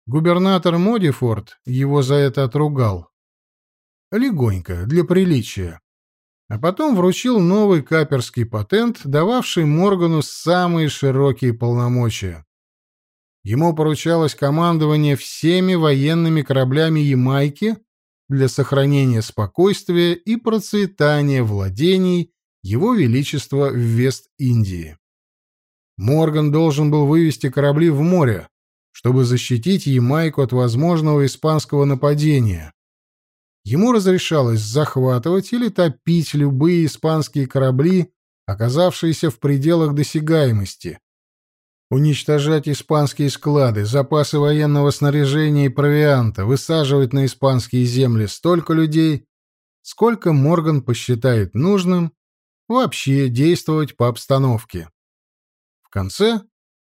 Губернатор Модифорд его за это отругал легонько, для приличия. А потом вручил новый каперский патент, дававший Моргану самые широкие полномочия. Ему поручалось командование всеми военными кораблями Ямайки для сохранения спокойствия и процветания владений Его Величества в Вест-Индии. Морган должен был вывести корабли в море, чтобы защитить Ямайку от возможного испанского нападения, Ему разрешалось захватывать или топить любые испанские корабли, оказавшиеся в пределах досягаемости, уничтожать испанские склады, запасы военного снаряжения и провианта, высаживать на испанские земли столько людей, сколько Морган посчитает нужным, вообще действовать по обстановке. В конце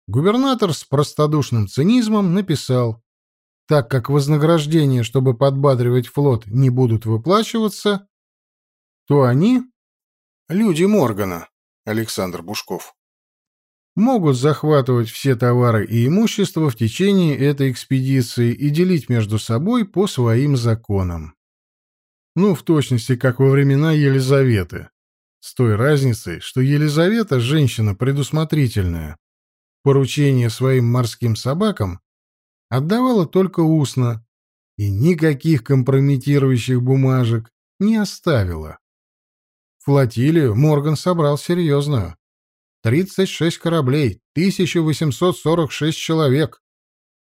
губернатор с простодушным цинизмом написал так как вознаграждения, чтобы подбадривать флот, не будут выплачиваться, то они, люди Моргана, Александр Бушков, могут захватывать все товары и имущество в течение этой экспедиции и делить между собой по своим законам. Ну, в точности, как во времена Елизаветы. С той разницей, что Елизавета – женщина предусмотрительная. Поручение своим морским собакам отдавала только устно и никаких компрометирующих бумажек не оставила. Флотилию Морган собрал серьезную. 36 кораблей, 1846 человек.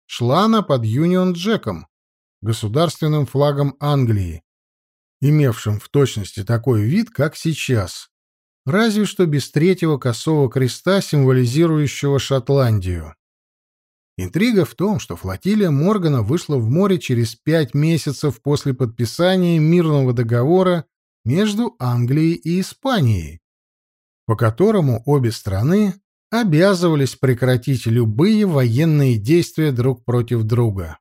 Шла она под Юнион Джеком, государственным флагом Англии, имевшим в точности такой вид, как сейчас, разве что без третьего косого креста, символизирующего Шотландию. Интрига в том, что флотилия Моргана вышла в море через пять месяцев после подписания мирного договора между Англией и Испанией, по которому обе страны обязывались прекратить любые военные действия друг против друга.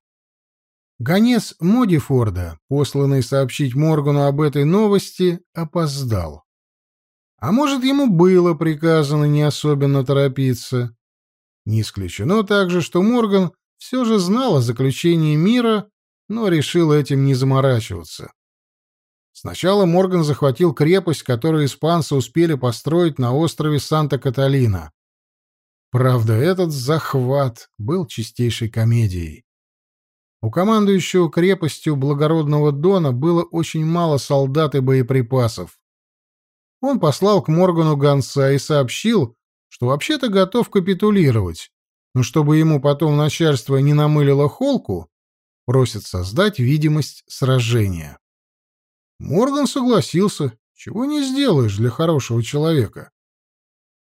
Гонец Модифорда, посланный сообщить Моргану об этой новости, опоздал. А может, ему было приказано не особенно торопиться. Не исключено также, что Морган все же знал о заключении мира, но решил этим не заморачиваться. Сначала Морган захватил крепость, которую испанцы успели построить на острове Санта-Каталина. Правда, этот захват был чистейшей комедией. У командующего крепостью благородного Дона было очень мало солдат и боеприпасов. Он послал к Моргану гонца и сообщил, что вообще-то готов капитулировать, но чтобы ему потом начальство не намылило холку, просит создать видимость сражения. Морган согласился, чего не сделаешь для хорошего человека.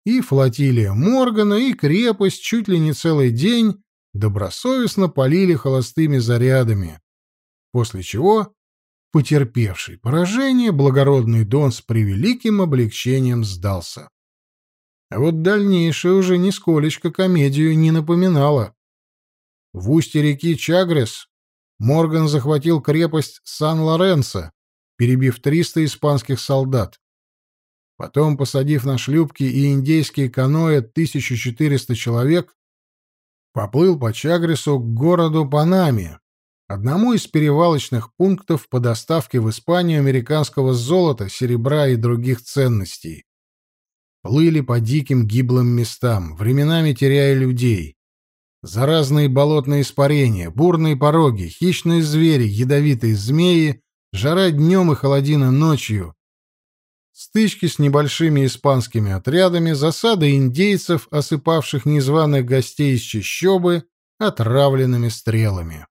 И флотилия Моргана, и крепость чуть ли не целый день добросовестно полили холостыми зарядами, после чего потерпевший поражение благородный Дон с превеликим облегчением сдался. А вот дальнейшее уже нисколечко комедию не напоминало. В устье реки Чагрес Морган захватил крепость Сан-Лоренцо, перебив 300 испанских солдат. Потом, посадив на шлюпки и индейские каноэ 1400 человек, поплыл по Чагресу к городу Панаме, одному из перевалочных пунктов по доставке в Испанию американского золота, серебра и других ценностей. Плыли по диким гиблым местам, временами теряя людей. Заразные болотные испарения, бурные пороги, хищные звери, ядовитые змеи, жара днем и холодина ночью. Стычки с небольшими испанскими отрядами, засады индейцев, осыпавших незваных гостей из чащобы, отравленными стрелами.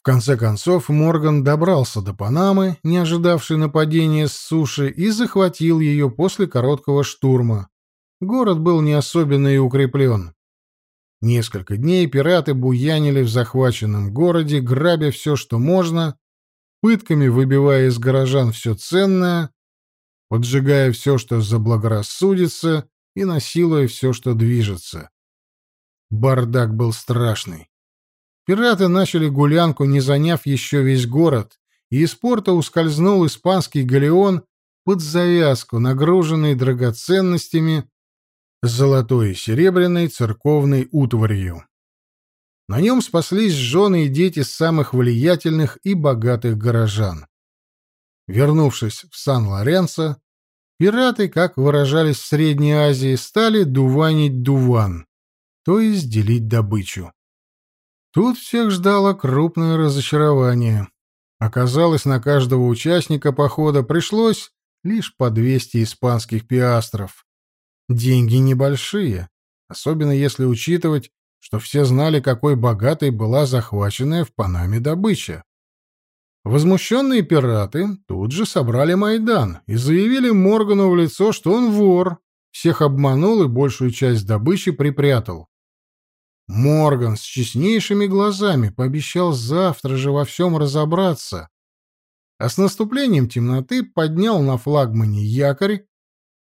В конце концов Морган добрался до Панамы, не ожидавшей нападения с суши, и захватил ее после короткого штурма. Город был не особенно и укреплен. Несколько дней пираты буянили в захваченном городе, грабя все, что можно, пытками выбивая из горожан все ценное, поджигая все, что заблагорассудится, и насилуя все, что движется. Бардак был страшный. Пираты начали гулянку, не заняв еще весь город, и из порта ускользнул испанский галеон под завязку, нагруженный драгоценностями, золотой и серебряной церковной утварью. На нем спаслись жены и дети самых влиятельных и богатых горожан. Вернувшись в Сан-Лоренцо, пираты, как выражались в Средней Азии, стали дуванить дуван, то есть делить добычу. Тут всех ждало крупное разочарование. Оказалось, на каждого участника похода пришлось лишь по 200 испанских пиастров. Деньги небольшие, особенно если учитывать, что все знали, какой богатой была захваченная в Панаме добыча. Возмущенные пираты тут же собрали Майдан и заявили Моргану в лицо, что он вор, всех обманул и большую часть добычи припрятал. Морган с честнейшими глазами пообещал завтра же во всем разобраться, а с наступлением темноты поднял на флагмане якорь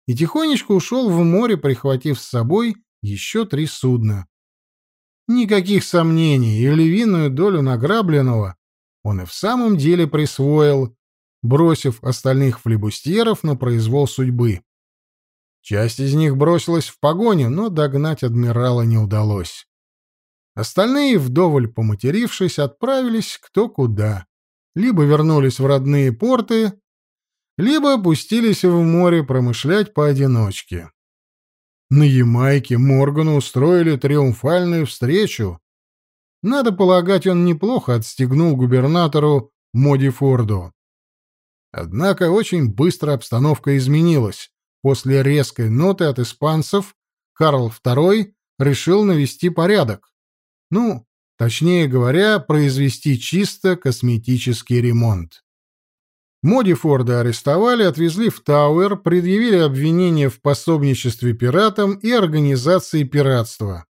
и тихонечко ушел в море, прихватив с собой еще три судна. Никаких сомнений, и львиную долю награбленного он и в самом деле присвоил, бросив остальных флебустьеров на произвол судьбы. Часть из них бросилась в погоню, но догнать адмирала не удалось. Остальные, вдоволь поматерившись, отправились кто куда. Либо вернулись в родные порты, либо опустились в море промышлять поодиночке. На Ямайке Моргану устроили триумфальную встречу. Надо полагать, он неплохо отстегнул губернатору Моди Форду. Однако очень быстро обстановка изменилась. После резкой ноты от испанцев Карл II решил навести порядок. Ну, точнее говоря, произвести чисто косметический ремонт. Моди Форда арестовали, отвезли в Тауэр, предъявили обвинения в пособничестве пиратам и организации пиратства.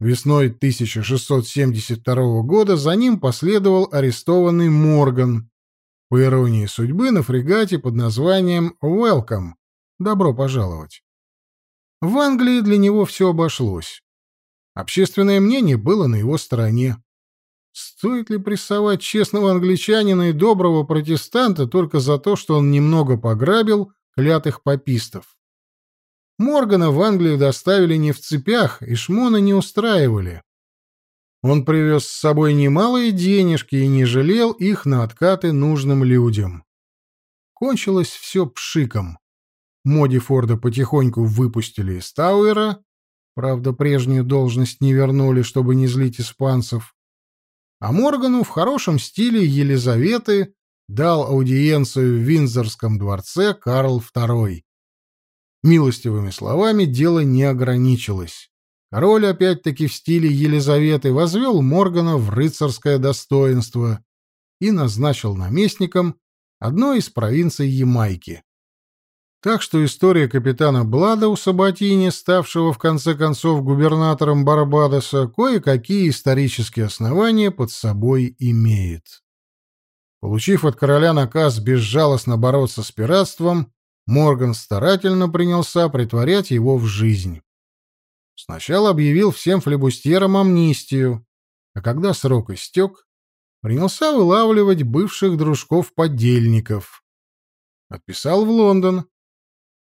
Весной 1672 года за ним последовал арестованный Морган, по иронии судьбы, на фрегате под названием «Welcome» — «Добро пожаловать». В Англии для него все обошлось. Общественное мнение было на его стороне. Стоит ли прессовать честного англичанина и доброго протестанта только за то, что он немного пограбил клятых попистов? Моргана в Англию доставили не в цепях, и шмона не устраивали. Он привез с собой немалые денежки и не жалел их на откаты нужным людям. Кончилось все пшиком. Моди Форда потихоньку выпустили из Тауэра, Правда, прежнюю должность не вернули, чтобы не злить испанцев. А Моргану в хорошем стиле Елизаветы дал аудиенцию в Виндзорском дворце Карл II. Милостивыми словами дело не ограничилось. король опять-таки в стиле Елизаветы возвел Моргана в рыцарское достоинство и назначил наместником одной из провинций Ямайки. Так что история капитана Блада у Сабатини, ставшего в конце концов губернатором Барбадоса, кое-какие исторические основания под собой имеет. Получив от короля наказ безжалостно бороться с пиратством, Морган старательно принялся притворять его в жизнь. Сначала объявил всем флебустьерам амнистию, а когда срок истек, принялся вылавливать бывших дружков-подельников. Отписал в Лондон,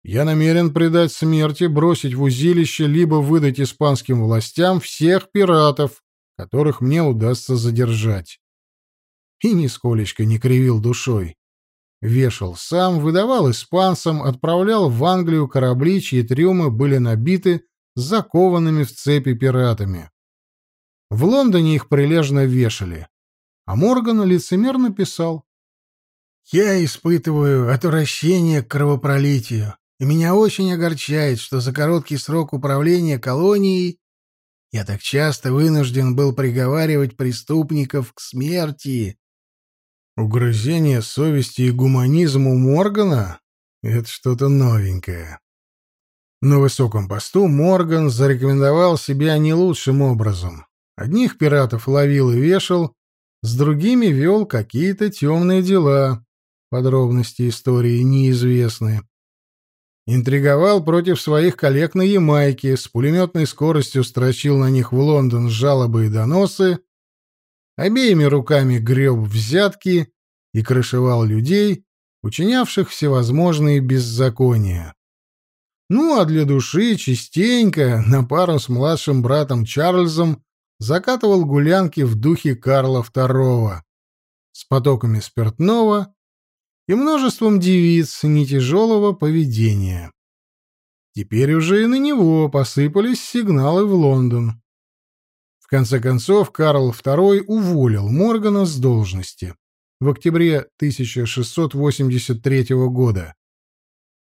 я намерен предать смерти, бросить в узилище, либо выдать испанским властям всех пиратов, которых мне удастся задержать. И нисколечко не кривил душой. Вешал сам, выдавал испанцам, отправлял в Англию корабли, чьи трюмы были набиты закованными в цепи пиратами. В Лондоне их прилежно вешали, а Морган лицемерно писал. «Я испытываю отвращение к кровопролитию и меня очень огорчает, что за короткий срок управления колонией я так часто вынужден был приговаривать преступников к смерти. Угрызение совести и гуманизм у Моргана — это что-то новенькое. На высоком посту Морган зарекомендовал себя не лучшим образом. Одних пиратов ловил и вешал, с другими вел какие-то темные дела. Подробности истории неизвестны. Интриговал против своих коллег на Ямайке, с пулеметной скоростью строчил на них в Лондон жалобы и доносы, обеими руками греб взятки и крышевал людей, учинявших всевозможные беззакония. Ну, а для души частенько, на пару с младшим братом Чарльзом, закатывал гулянки в духе Карла II с потоками спиртного и множеством девиц нетяжелого поведения. Теперь уже и на него посыпались сигналы в Лондон. В конце концов, Карл II уволил Моргана с должности в октябре 1683 года.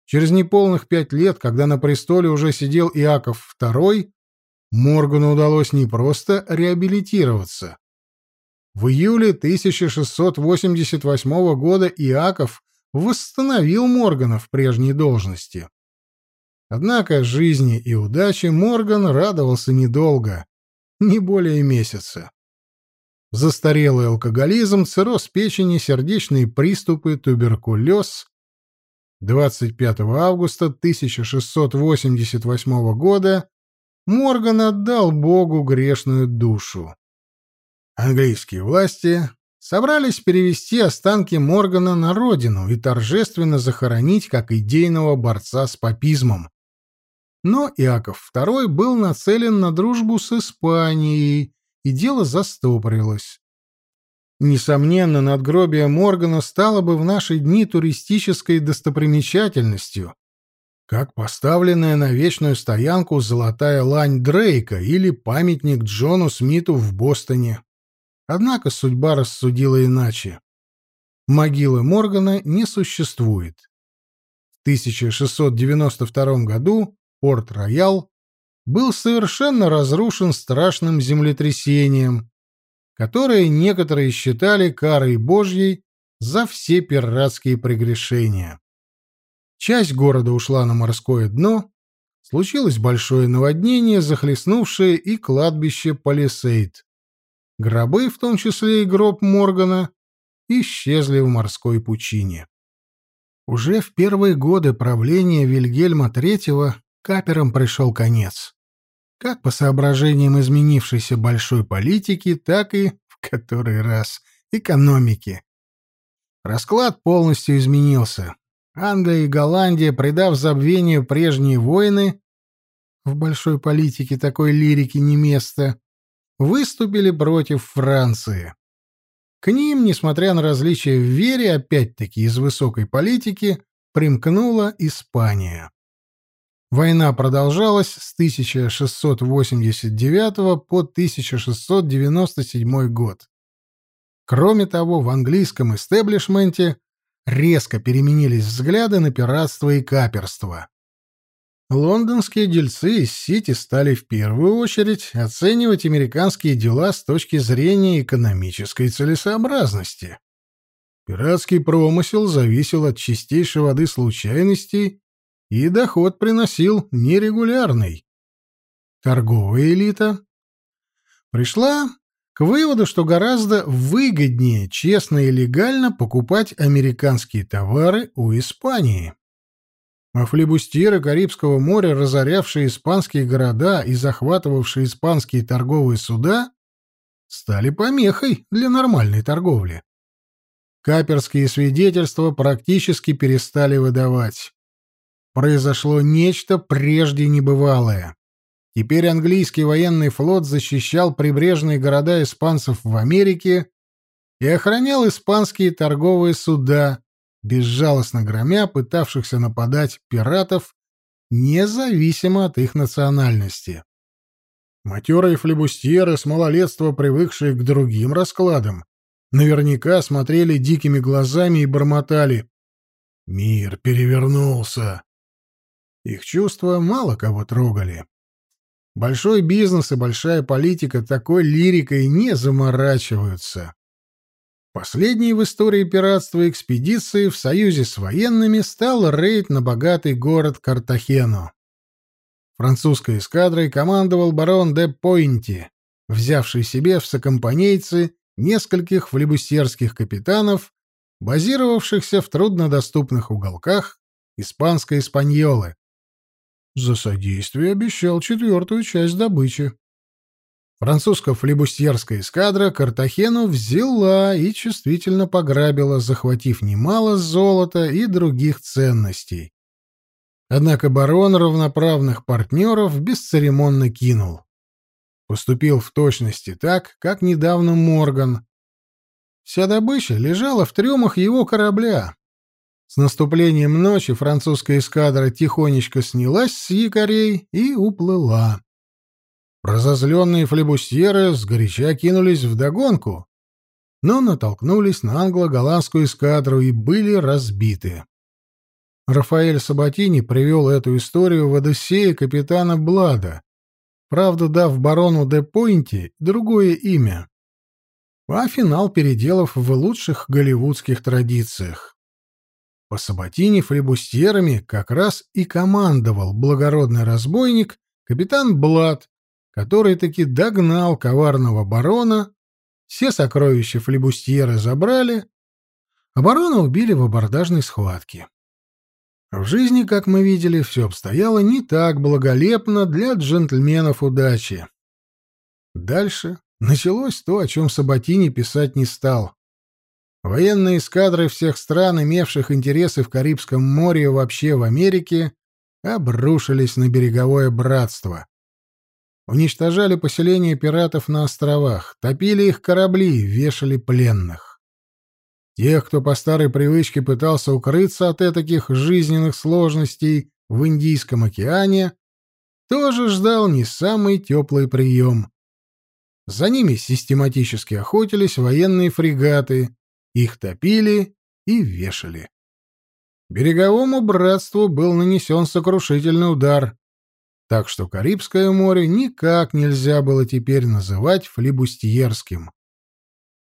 Через неполных пять лет, когда на престоле уже сидел Иаков II, Моргану удалось не просто реабилитироваться, в июле 1688 года Иаков восстановил Моргана в прежней должности. Однако жизни и удачи Морган радовался недолго, не более месяца. Застарелый алкоголизм, цирроз печени, сердечные приступы, туберкулез. 25 августа 1688 года Морган отдал Богу грешную душу. Английские власти собрались перевести останки Моргана на родину и торжественно захоронить как идейного борца с папизмом. Но Иаков II был нацелен на дружбу с Испанией, и дело застопорилось. Несомненно, надгробие Моргана стало бы в наши дни туристической достопримечательностью, как поставленная на вечную стоянку золотая лань Дрейка или памятник Джону Смиту в Бостоне. Однако судьба рассудила иначе. Могилы Моргана не существует. В 1692 году Порт-Роял был совершенно разрушен страшным землетрясением, которое некоторые считали карой Божьей за все пиратские прегрешения. Часть города ушла на морское дно, случилось большое наводнение, захлестнувшее и кладбище Палисейд. Гробы, в том числе и гроб Моргана, исчезли в морской пучине. Уже в первые годы правления Вильгельма III каперам пришел конец. Как по соображениям изменившейся большой политики, так и, в который раз, экономики. Расклад полностью изменился. Англия и Голландия, придав забвению прежние войны, в большой политике такой лирики не место, выступили против Франции. К ним, несмотря на различия в вере, опять-таки из высокой политики, примкнула Испания. Война продолжалась с 1689 по 1697 год. Кроме того, в английском истеблишменте резко переменились взгляды на пиратство и каперство. Лондонские дельцы из Сити стали в первую очередь оценивать американские дела с точки зрения экономической целесообразности. Пиратский промысел зависел от чистейшей воды случайностей, и доход приносил нерегулярный. Торговая элита пришла к выводу, что гораздо выгоднее честно и легально покупать американские товары у Испании. А флебустьеры Карибского моря, разорявшие испанские города и захватывавшие испанские торговые суда, стали помехой для нормальной торговли. Каперские свидетельства практически перестали выдавать. Произошло нечто прежде небывалое. Теперь английский военный флот защищал прибрежные города испанцев в Америке и охранял испанские торговые суда, безжалостно громя пытавшихся нападать пиратов, независимо от их национальности. Матерые флебустьеры с малолетства, привыкшие к другим раскладам, наверняка смотрели дикими глазами и бормотали «Мир перевернулся!». Их чувства мало кого трогали. Большой бизнес и большая политика такой лирикой не заморачиваются. Последней в истории пиратства экспедиции в союзе с военными стал рейд на богатый город Картахену. Французской эскадрой командовал барон де Пойнти, взявший себе в сокомпанейцы нескольких флебусьерских капитанов, базировавшихся в труднодоступных уголках испанской Испаньолы. За содействие обещал четвертую часть добычи. Французско-флебустьерская эскадра Картахену взяла и чувствительно пограбила, захватив немало золота и других ценностей. Однако барон равноправных партнеров бесцеремонно кинул. Поступил в точности так, как недавно Морган. Вся добыча лежала в трюмах его корабля. С наступлением ночи французская эскадра тихонечко снялась с якорей и уплыла. Разозленные флебустьеры сгоряча кинулись вдогонку, но натолкнулись на англо-голландскую эскадру и были разбиты. Рафаэль Сабатини привел эту историю в Одиссее капитана Блада, правда, дав барону де Пойнти другое имя, а финал переделав в лучших голливудских традициях. По Сабатине флебустьерами как раз и командовал благородный разбойник капитан Блад, который таки догнал коварного барона, все сокровища флебустьеры забрали, а барона убили в абордажной схватке. В жизни, как мы видели, все обстояло не так благолепно для джентльменов удачи. Дальше началось то, о чем Сабатини писать не стал. Военные эскадры всех стран, имевших интересы в Карибском море и вообще в Америке, обрушились на береговое братство. Уничтожали поселения пиратов на островах, топили их корабли, вешали пленных. Тех, кто по старой привычке пытался укрыться от этих жизненных сложностей в Индийском океане, тоже ждал не самый теплый прием. За ними систематически охотились военные фрегаты, их топили и вешали. Береговому братству был нанесен сокрушительный удар, так что Карибское море никак нельзя было теперь называть флибустьерским.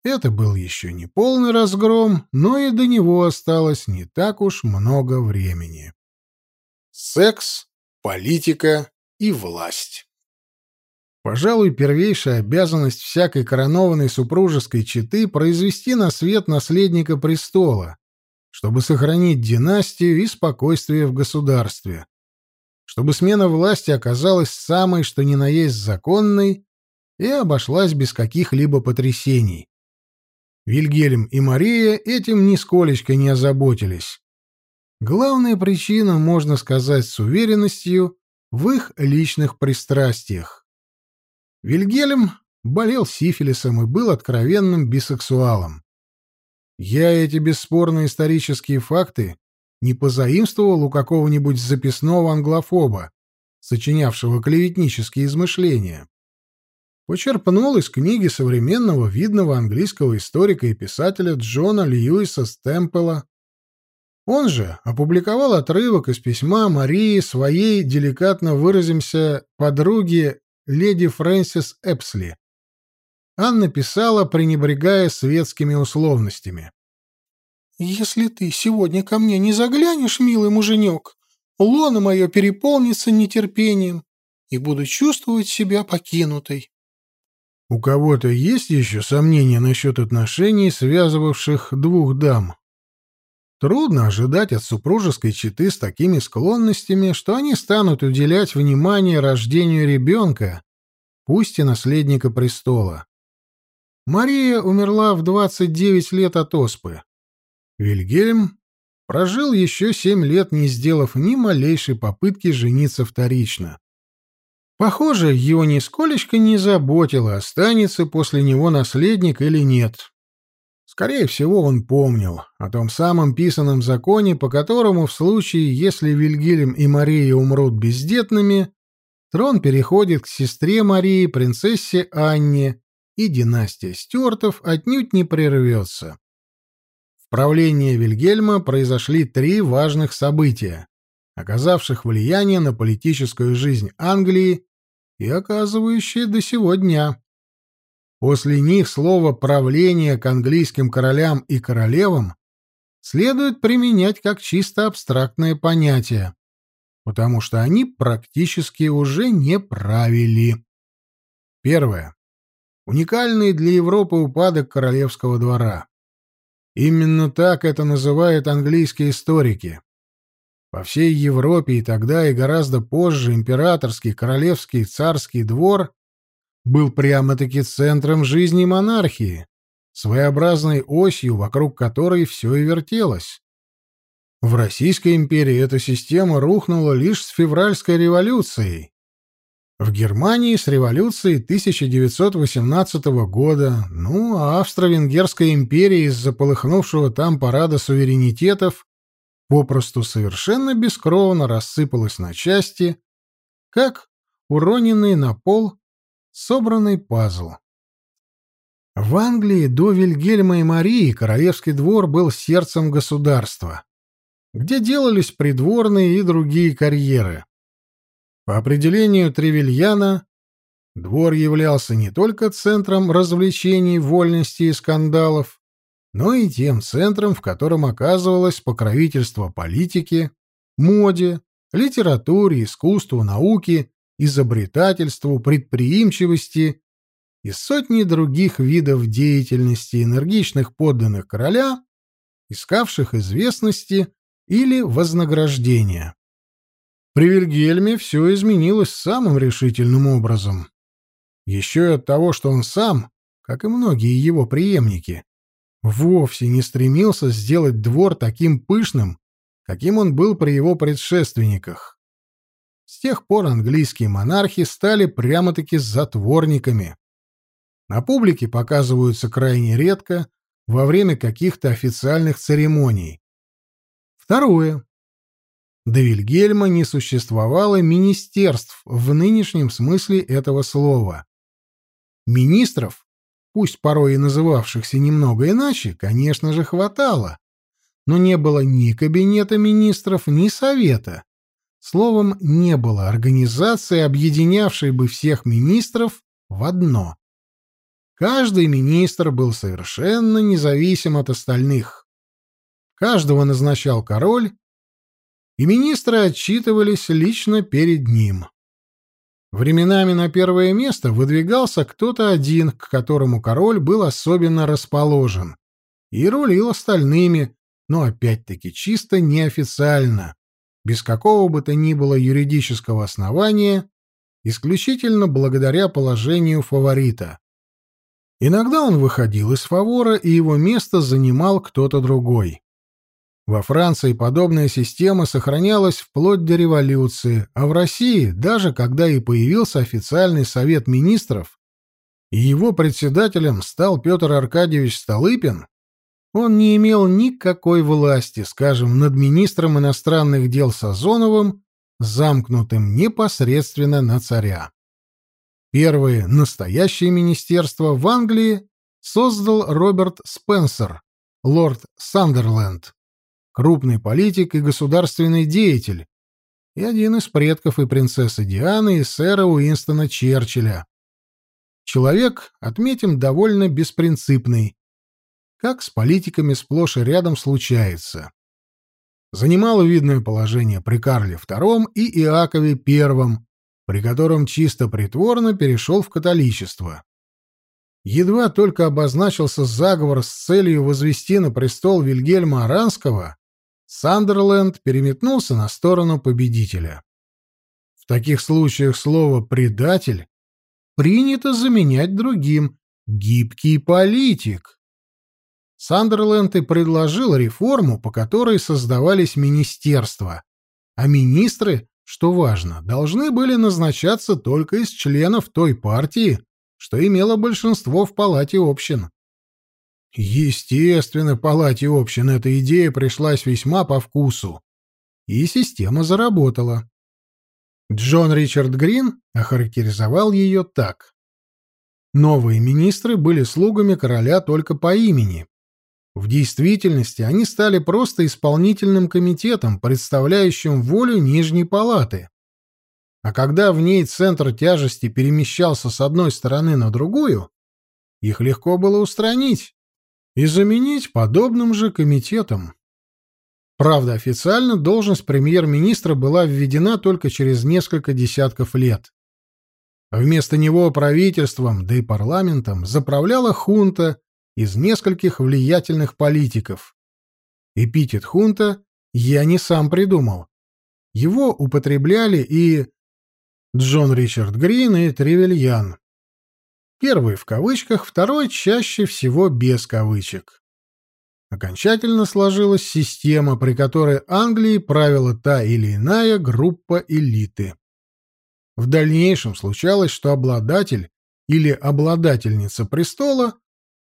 Это был еще не полный разгром, но и до него осталось не так уж много времени. Секс, политика и власть. Пожалуй, первейшая обязанность всякой коронованной супружеской четы произвести на свет наследника престола, чтобы сохранить династию и спокойствие в государстве, чтобы смена власти оказалась самой, что ни на есть законной, и обошлась без каких-либо потрясений. Вильгельм и Мария этим нисколечко не озаботились. Главная причина, можно сказать с уверенностью, в их личных пристрастиях. Вильгельм болел сифилисом и был откровенным бисексуалом. Я эти бесспорные исторические факты не позаимствовал у какого-нибудь записного англофоба, сочинявшего клеветнические измышления почерпнул из книги современного видного английского историка и писателя Джона Льюиса Стэмпела Он же опубликовал отрывок из письма Марии своей, деликатно выразимся, подруге леди Фрэнсис Эпсли. Анна писала, пренебрегая светскими условностями. «Если ты сегодня ко мне не заглянешь, милый муженек, лоно мое переполнится нетерпением и буду чувствовать себя покинутой». У кого-то есть еще сомнения насчет отношений, связывавших двух дам? Трудно ожидать от супружеской четы с такими склонностями, что они станут уделять внимание рождению ребенка, пусть и наследника престола. Мария умерла в 29 лет от оспы. Вильгельм прожил еще семь лет, не сделав ни малейшей попытки жениться вторично. Похоже, его нисколечко не заботило, останется после него наследник или нет. Скорее всего, он помнил о том самом писанном законе, по которому в случае, если Вильгельм и Мария умрут бездетными, трон переходит к сестре Марии, принцессе Анне, и династия Стюартов отнюдь не прервется. В правлении Вильгельма произошли три важных события, оказавших влияние на политическую жизнь Англии и оказывающие до сего дня. После них слово «правление» к английским королям и королевам следует применять как чисто абстрактное понятие, потому что они практически уже не правили. Первое. Уникальный для Европы упадок королевского двора. Именно так это называют английские историки. По всей Европе и тогда, и гораздо позже императорский, королевский, царский двор был прямо-таки центром жизни монархии, своеобразной осью, вокруг которой все и вертелось. В Российской империи эта система рухнула лишь с февральской революцией. В Германии с революцией 1918 года, ну, а Австро-Венгерская империя из-за полыхнувшего там парада суверенитетов попросту совершенно бескровно рассыпалась на части, как уроненный на пол собранный пазл. В Англии до Вильгельма и Марии королевский двор был сердцем государства, где делались придворные и другие карьеры. По определению Тревельяна, двор являлся не только центром развлечений, вольности и скандалов, но и тем центром, в котором оказывалось покровительство политике, моде, литературе, искусству, науке изобретательству, предприимчивости и сотни других видов деятельности энергичных подданных короля, искавших известности или вознаграждения. При Вильгельме все изменилось самым решительным образом. Еще и от того, что он сам, как и многие его преемники, вовсе не стремился сделать двор таким пышным, каким он был при его предшественниках. С тех пор английские монархи стали прямо-таки затворниками. На публике показываются крайне редко, во время каких-то официальных церемоний. Второе. До Вильгельма не существовало министерств в нынешнем смысле этого слова. Министров, пусть порой и называвшихся немного иначе, конечно же, хватало, но не было ни кабинета министров, ни совета, Словом, не было организации, объединявшей бы всех министров в одно. Каждый министр был совершенно независим от остальных. Каждого назначал король, и министры отчитывались лично перед ним. Временами на первое место выдвигался кто-то один, к которому король был особенно расположен, и рулил остальными, но опять-таки чисто неофициально без какого бы то ни было юридического основания, исключительно благодаря положению фаворита. Иногда он выходил из фавора, и его место занимал кто-то другой. Во Франции подобная система сохранялась вплоть до революции, а в России, даже когда и появился официальный совет министров, и его председателем стал Петр Аркадьевич Столыпин, он не имел никакой власти, скажем, над министром иностранных дел Сазоновым, замкнутым непосредственно на царя. Первое настоящее министерство в Англии создал Роберт Спенсер, лорд Сандерленд, крупный политик и государственный деятель, и один из предков и принцессы Дианы, и сэра Уинстона Черчилля. Человек, отметим, довольно беспринципный, как с политиками сплошь и рядом случается. Занимал видное положение при Карле II и Иакове I, при котором чисто притворно перешел в католичество. Едва только обозначился заговор с целью возвести на престол Вильгельма Аранского, Сандерленд переметнулся на сторону победителя. В таких случаях слово «предатель» принято заменять другим «гибкий политик». Сандерленд и предложил реформу, по которой создавались министерства, а министры, что важно, должны были назначаться только из членов той партии, что имела большинство в палате общин. Естественно, палате общин эта идея пришлась весьма по вкусу, и система заработала. Джон Ричард Грин охарактеризовал ее так. Новые министры были слугами короля только по имени. В действительности они стали просто исполнительным комитетом, представляющим волю Нижней палаты. А когда в ней центр тяжести перемещался с одной стороны на другую, их легко было устранить и заменить подобным же комитетом. Правда, официально должность премьер-министра была введена только через несколько десятков лет. Вместо него правительством, да и парламентом заправляла хунта из нескольких влиятельных политиков. Эпитет хунта я не сам придумал. Его употребляли и Джон Ричард Грин, и Тревельян. Первый в кавычках, второй чаще всего без кавычек. Окончательно сложилась система, при которой Англии правила та или иная группа элиты. В дальнейшем случалось, что обладатель или обладательница престола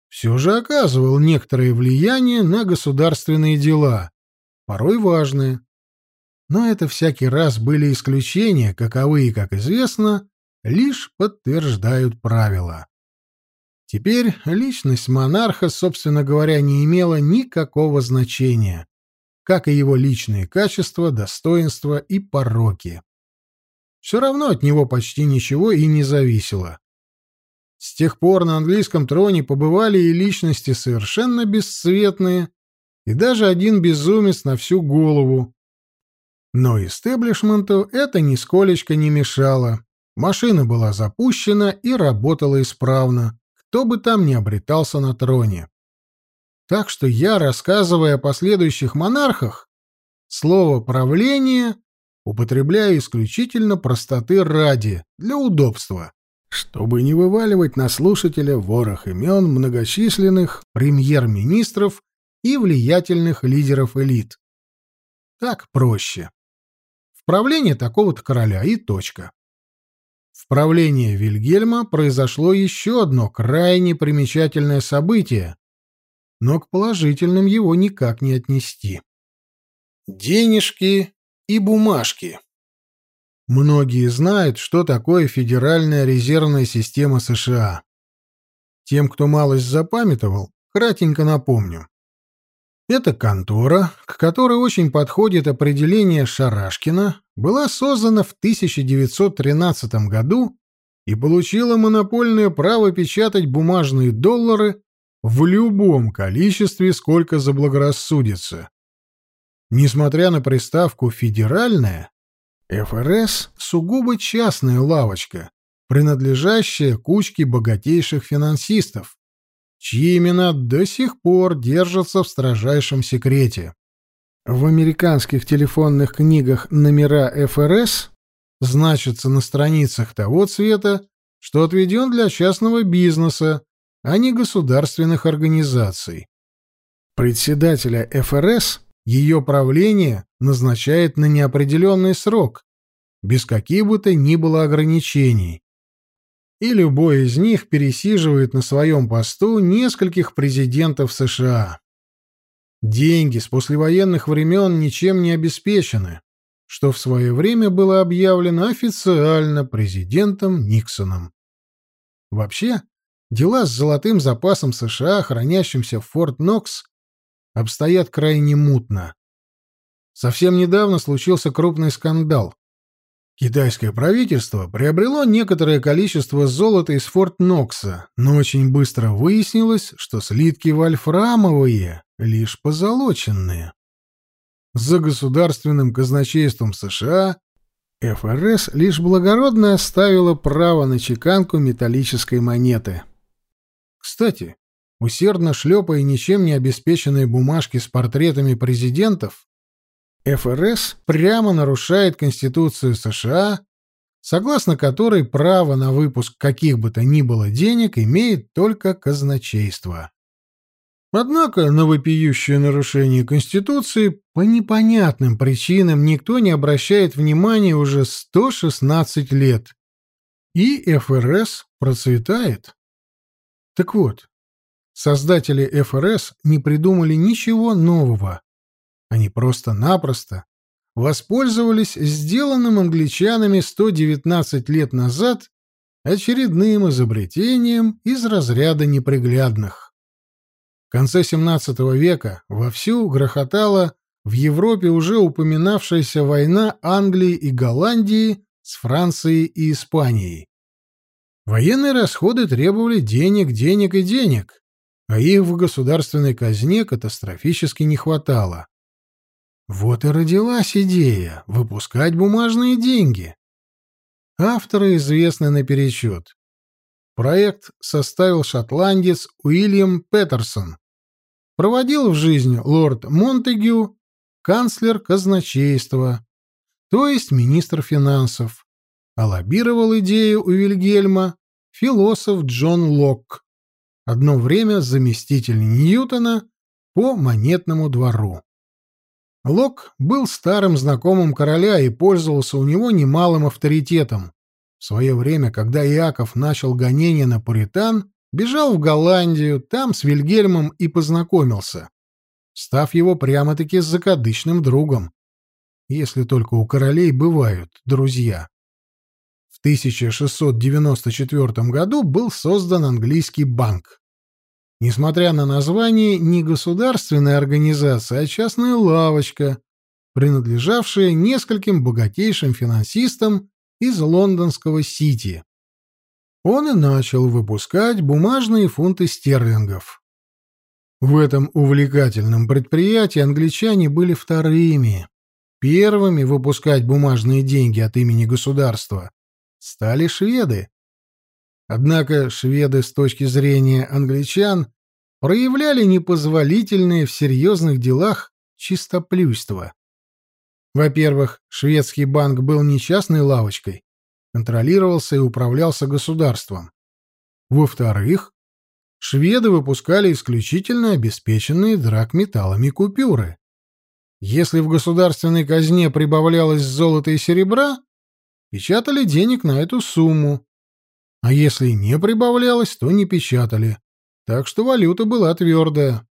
все же оказывал некоторое влияние на государственные дела, порой важные. Но это всякий раз были исключения, каковые, как известно, лишь подтверждают правила. Теперь личность монарха, собственно говоря, не имела никакого значения, как и его личные качества, достоинства и пороки. Все равно от него почти ничего и не зависело. С тех пор на английском троне побывали и личности совершенно бесцветные, и даже один безумец на всю голову. Но истеблишменту это нисколечко не мешало. Машина была запущена и работала исправно, кто бы там ни обретался на троне. Так что я, рассказывая о последующих монархах, слово «правление» употребляю исключительно простоты ради, для удобства, чтобы не вываливать на слушателя ворох имен многочисленных премьер-министров и влиятельных лидеров элит. Так проще. В правление такого-то короля и точка. В правлении Вильгельма произошло еще одно крайне примечательное событие, но к положительным его никак не отнести. Денежки и бумажки. Многие знают, что такое Федеральная резервная система США. Тем, кто малость запамятовал, кратенько напомню. Эта контора, к которой очень подходит определение Шарашкина, была создана в 1913 году и получила монопольное право печатать бумажные доллары в любом количестве, сколько заблагорассудится. Несмотря на приставку «федеральная», ФРС — сугубо частная лавочка, принадлежащая кучке богатейших финансистов, чьи имена до сих пор держатся в строжайшем секрете. В американских телефонных книгах номера ФРС значатся на страницах того цвета, что отведен для частного бизнеса, а не государственных организаций. Председателя ФРС ее правление назначает на неопределенный срок, без каких бы то ни было ограничений, и любой из них пересиживает на своем посту нескольких президентов США. Деньги с послевоенных времен ничем не обеспечены, что в свое время было объявлено официально президентом Никсоном. Вообще, дела с золотым запасом США, хранящимся в Форт Нокс, обстоят крайне мутно. Совсем недавно случился крупный скандал. Китайское правительство приобрело некоторое количество золота из Форт Нокса, но очень быстро выяснилось, что слитки вольфрамовые, лишь позолоченные. За государственным казначейством США ФРС лишь благородно оставила право на чеканку металлической монеты. Кстати, усердно шлепая ничем не обеспеченные бумажки с портретами президентов, ФРС прямо нарушает Конституцию США, согласно которой право на выпуск каких бы то ни было денег имеет только казначейство. Однако на вопиющее нарушение Конституции по непонятным причинам никто не обращает внимания уже 116 лет. И ФРС процветает. Так вот, создатели ФРС не придумали ничего нового. Они просто-напросто воспользовались сделанным англичанами 119 лет назад очередным изобретением из разряда неприглядных. В конце XVII века вовсю грохотала в Европе уже упоминавшаяся война Англии и Голландии с Францией и Испанией. Военные расходы требовали денег, денег и денег, а их в государственной казне катастрофически не хватало. Вот и родилась идея — выпускать бумажные деньги. Авторы известны наперечет. Проект составил шотландец Уильям Петерсон. Проводил в жизнь лорд Монтегю, канцлер казначейства, то есть министр финансов, а лоббировал идею у Вильгельма философ Джон Локк, одно время заместитель Ньютона по монетному двору. Лок был старым знакомым короля и пользовался у него немалым авторитетом. В свое время, когда Иаков начал гонение на пуритан, бежал в Голландию, там с Вильгельмом и познакомился, став его прямо-таки закадычным другом. Если только у королей бывают друзья. В 1694 году был создан английский банк. Несмотря на название, не государственная организация, а частная лавочка, принадлежавшая нескольким богатейшим финансистам из лондонского Сити. Он и начал выпускать бумажные фунты стерлингов. В этом увлекательном предприятии англичане были вторыми. Первыми выпускать бумажные деньги от имени государства стали шведы, Однако шведы с точки зрения англичан проявляли непозволительное в серьезных делах чистоплюйство. Во-первых, шведский банк был не частной лавочкой, контролировался и управлялся государством. Во-вторых, шведы выпускали исключительно обеспеченные драгметаллами купюры. Если в государственной казне прибавлялось золота и серебра, печатали денег на эту сумму, а если не прибавлялось, то не печатали. Так что валюта была твердая.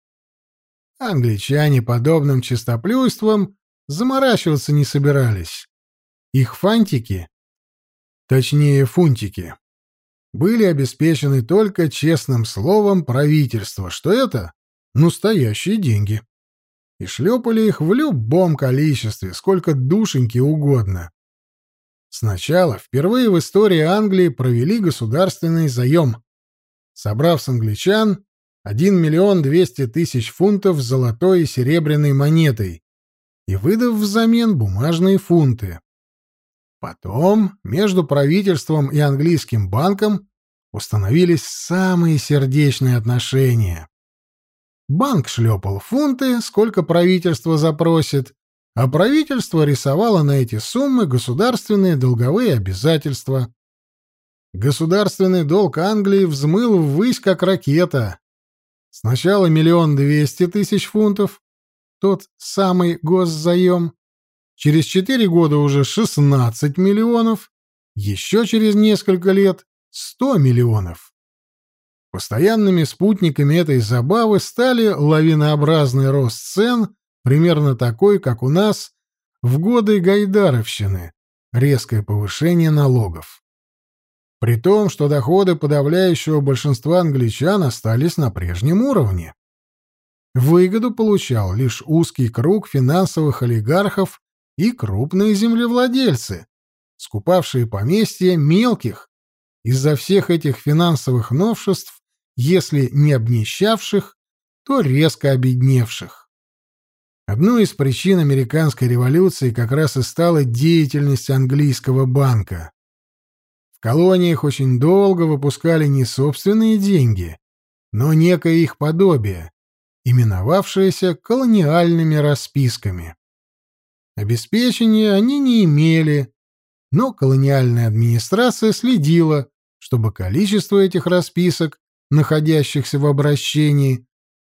Англичане подобным чистоплюйством заморачиваться не собирались. Их фантики, точнее фунтики, были обеспечены только честным словом правительства, что это настоящие деньги. И шлепали их в любом количестве, сколько душеньки угодно. Сначала, впервые в истории Англии, провели государственный заем, собрав с англичан 1 миллион 200 тысяч фунтов золотой и серебряной монетой и выдав взамен бумажные фунты. Потом между правительством и английским банком установились самые сердечные отношения. Банк шлепал фунты, сколько правительство запросит, а правительство рисовало на эти суммы государственные долговые обязательства. Государственный долг Англии взмыл ввысь, как ракета. Сначала миллион двести тысяч фунтов, тот самый госзаем. Через четыре года уже шестнадцать миллионов, еще через несколько лет сто миллионов. Постоянными спутниками этой забавы стали лавинообразный рост цен примерно такой, как у нас в годы Гайдаровщины, резкое повышение налогов. При том, что доходы подавляющего большинства англичан остались на прежнем уровне. Выгоду получал лишь узкий круг финансовых олигархов и крупные землевладельцы, скупавшие поместья мелких, из-за всех этих финансовых новшеств, если не обнищавших, то резко обедневших. Одной из причин американской революции как раз и стала деятельность английского банка. В колониях очень долго выпускали не собственные деньги, но некое их подобие, именовавшееся колониальными расписками. Обеспечения они не имели, но колониальная администрация следила, чтобы количество этих расписок, находящихся в обращении,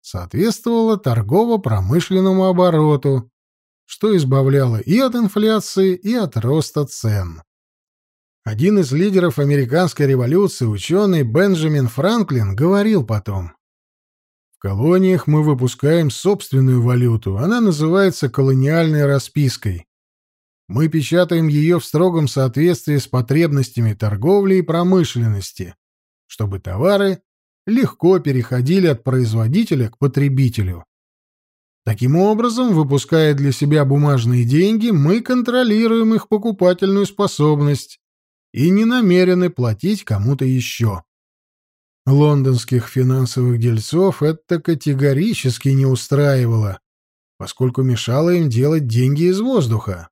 соответствовало торгово-промышленному обороту, что избавляло и от инфляции, и от роста цен. Один из лидеров американской революции, ученый Бенджамин Франклин, говорил потом, «В колониях мы выпускаем собственную валюту, она называется колониальной распиской. Мы печатаем ее в строгом соответствии с потребностями торговли и промышленности, чтобы товары легко переходили от производителя к потребителю. Таким образом, выпуская для себя бумажные деньги, мы контролируем их покупательную способность и не намерены платить кому-то еще. Лондонских финансовых дельцов это категорически не устраивало, поскольку мешало им делать деньги из воздуха.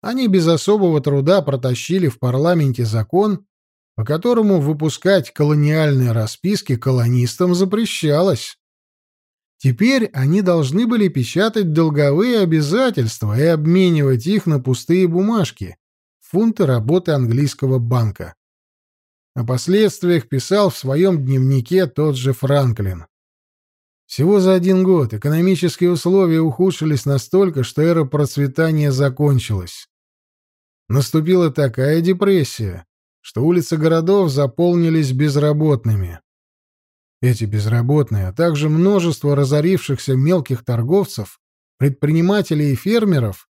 Они без особого труда протащили в парламенте закон, по которому выпускать колониальные расписки колонистам запрещалось. Теперь они должны были печатать долговые обязательства и обменивать их на пустые бумажки, фунты работы английского банка. О последствиях писал в своем дневнике тот же Франклин. Всего за один год экономические условия ухудшились настолько, что эра процветания закончилась. Наступила такая депрессия, что улицы городов заполнились безработными. Эти безработные, а также множество разорившихся мелких торговцев, предпринимателей и фермеров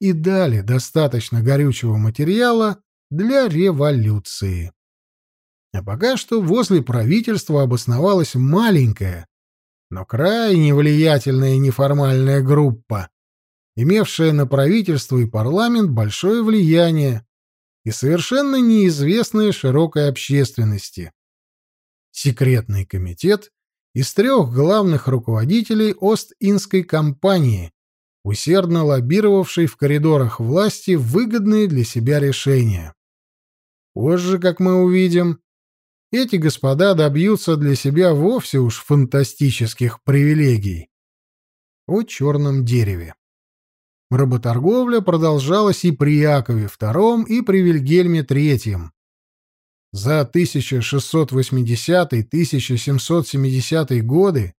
и дали достаточно горючего материала для революции. А пока что возле правительства обосновалась маленькая, но крайне влиятельная неформальная группа, имевшая на правительство и парламент большое влияние, и совершенно неизвестные широкой общественности. Секретный комитет из трех главных руководителей Ост-Индской компании, усердно лоббировавший в коридорах власти выгодные для себя решения. Позже, как мы увидим, эти господа добьются для себя вовсе уж фантастических привилегий. О черном дереве. Работорговля продолжалась и при Якове II, и при Вильгельме III. За 1680-1770 годы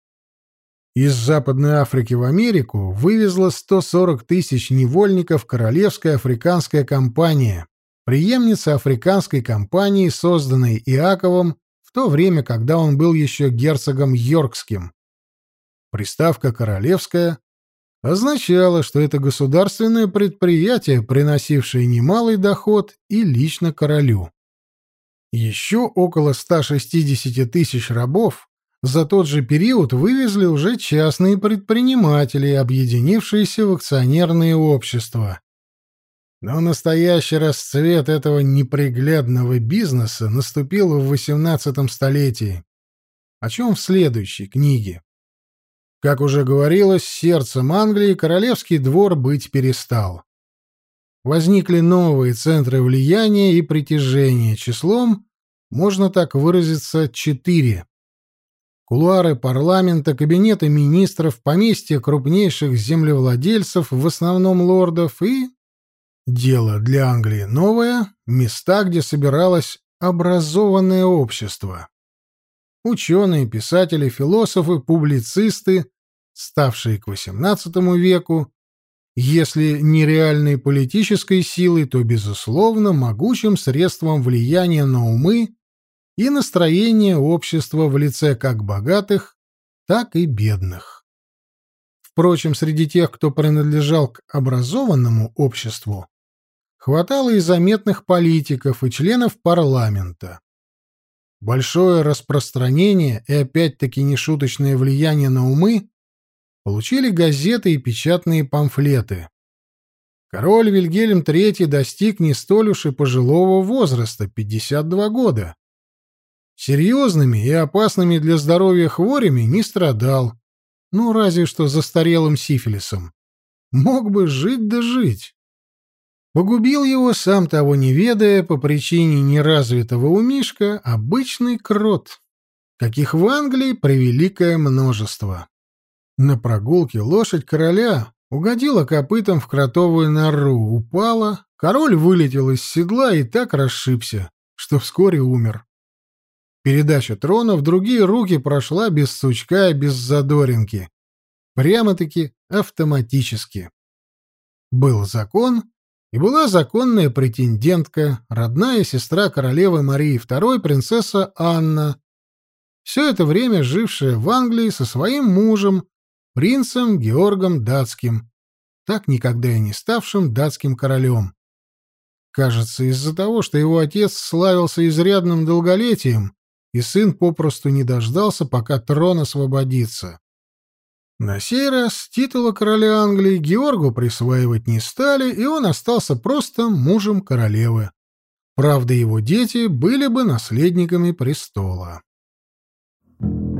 из Западной Африки в Америку вывезла 140 тысяч невольников Королевская африканская компания, преемница африканской компании, созданной Иаковом в то время, когда он был еще герцогом Йоркским. Приставка «королевская» означало, что это государственное предприятие, приносившее немалый доход и лично королю. Еще около 160 тысяч рабов за тот же период вывезли уже частные предприниматели, объединившиеся в акционерные общества. Но настоящий расцвет этого неприглядного бизнеса наступил в XVIII столетии, о чем в следующей книге. Как уже говорилось, сердцем Англии королевский двор быть перестал. Возникли новые центры влияния и притяжения числом, можно так выразиться, четыре. Кулуары парламента, кабинеты министров, поместья крупнейших землевладельцев, в основном лордов, и... Дело для Англии новое — места, где собиралось образованное общество. Ученые, писатели, философы, публицисты, ставшие к XVIII веку, если не реальной политической силой, то, безусловно, могучим средством влияния на умы и настроение общества в лице как богатых, так и бедных. Впрочем, среди тех, кто принадлежал к образованному обществу, хватало и заметных политиков и членов парламента. Большое распространение и опять-таки нешуточное влияние на умы получили газеты и печатные памфлеты. Король Вильгельм III достиг не столь уж и пожилого возраста — 52 года. Серьезными и опасными для здоровья хворями не страдал, ну, разве что застарелым сифилисом. Мог бы жить да жить. Погубил его, сам того не ведая, по причине неразвитого умишка, обычный крот, каких в Англии превеликое множество. На прогулке лошадь короля угодила копытом в кротовую нору, упала, король вылетел из седла и так расшибся, что вскоре умер. Передача трона в другие руки прошла без сучка и без задоринки. Прямо-таки автоматически. Был закон, и была законная претендентка, родная сестра королевы Марии II, принцесса Анна, все это время жившая в Англии со своим мужем, принцем Георгом Датским, так никогда и не ставшим датским королем. Кажется, из-за того, что его отец славился изрядным долголетием, и сын попросту не дождался, пока трон освободится. На сей раз титула короля Англии Георгу присваивать не стали, и он остался просто мужем королевы. Правда, его дети были бы наследниками престола. Thank you.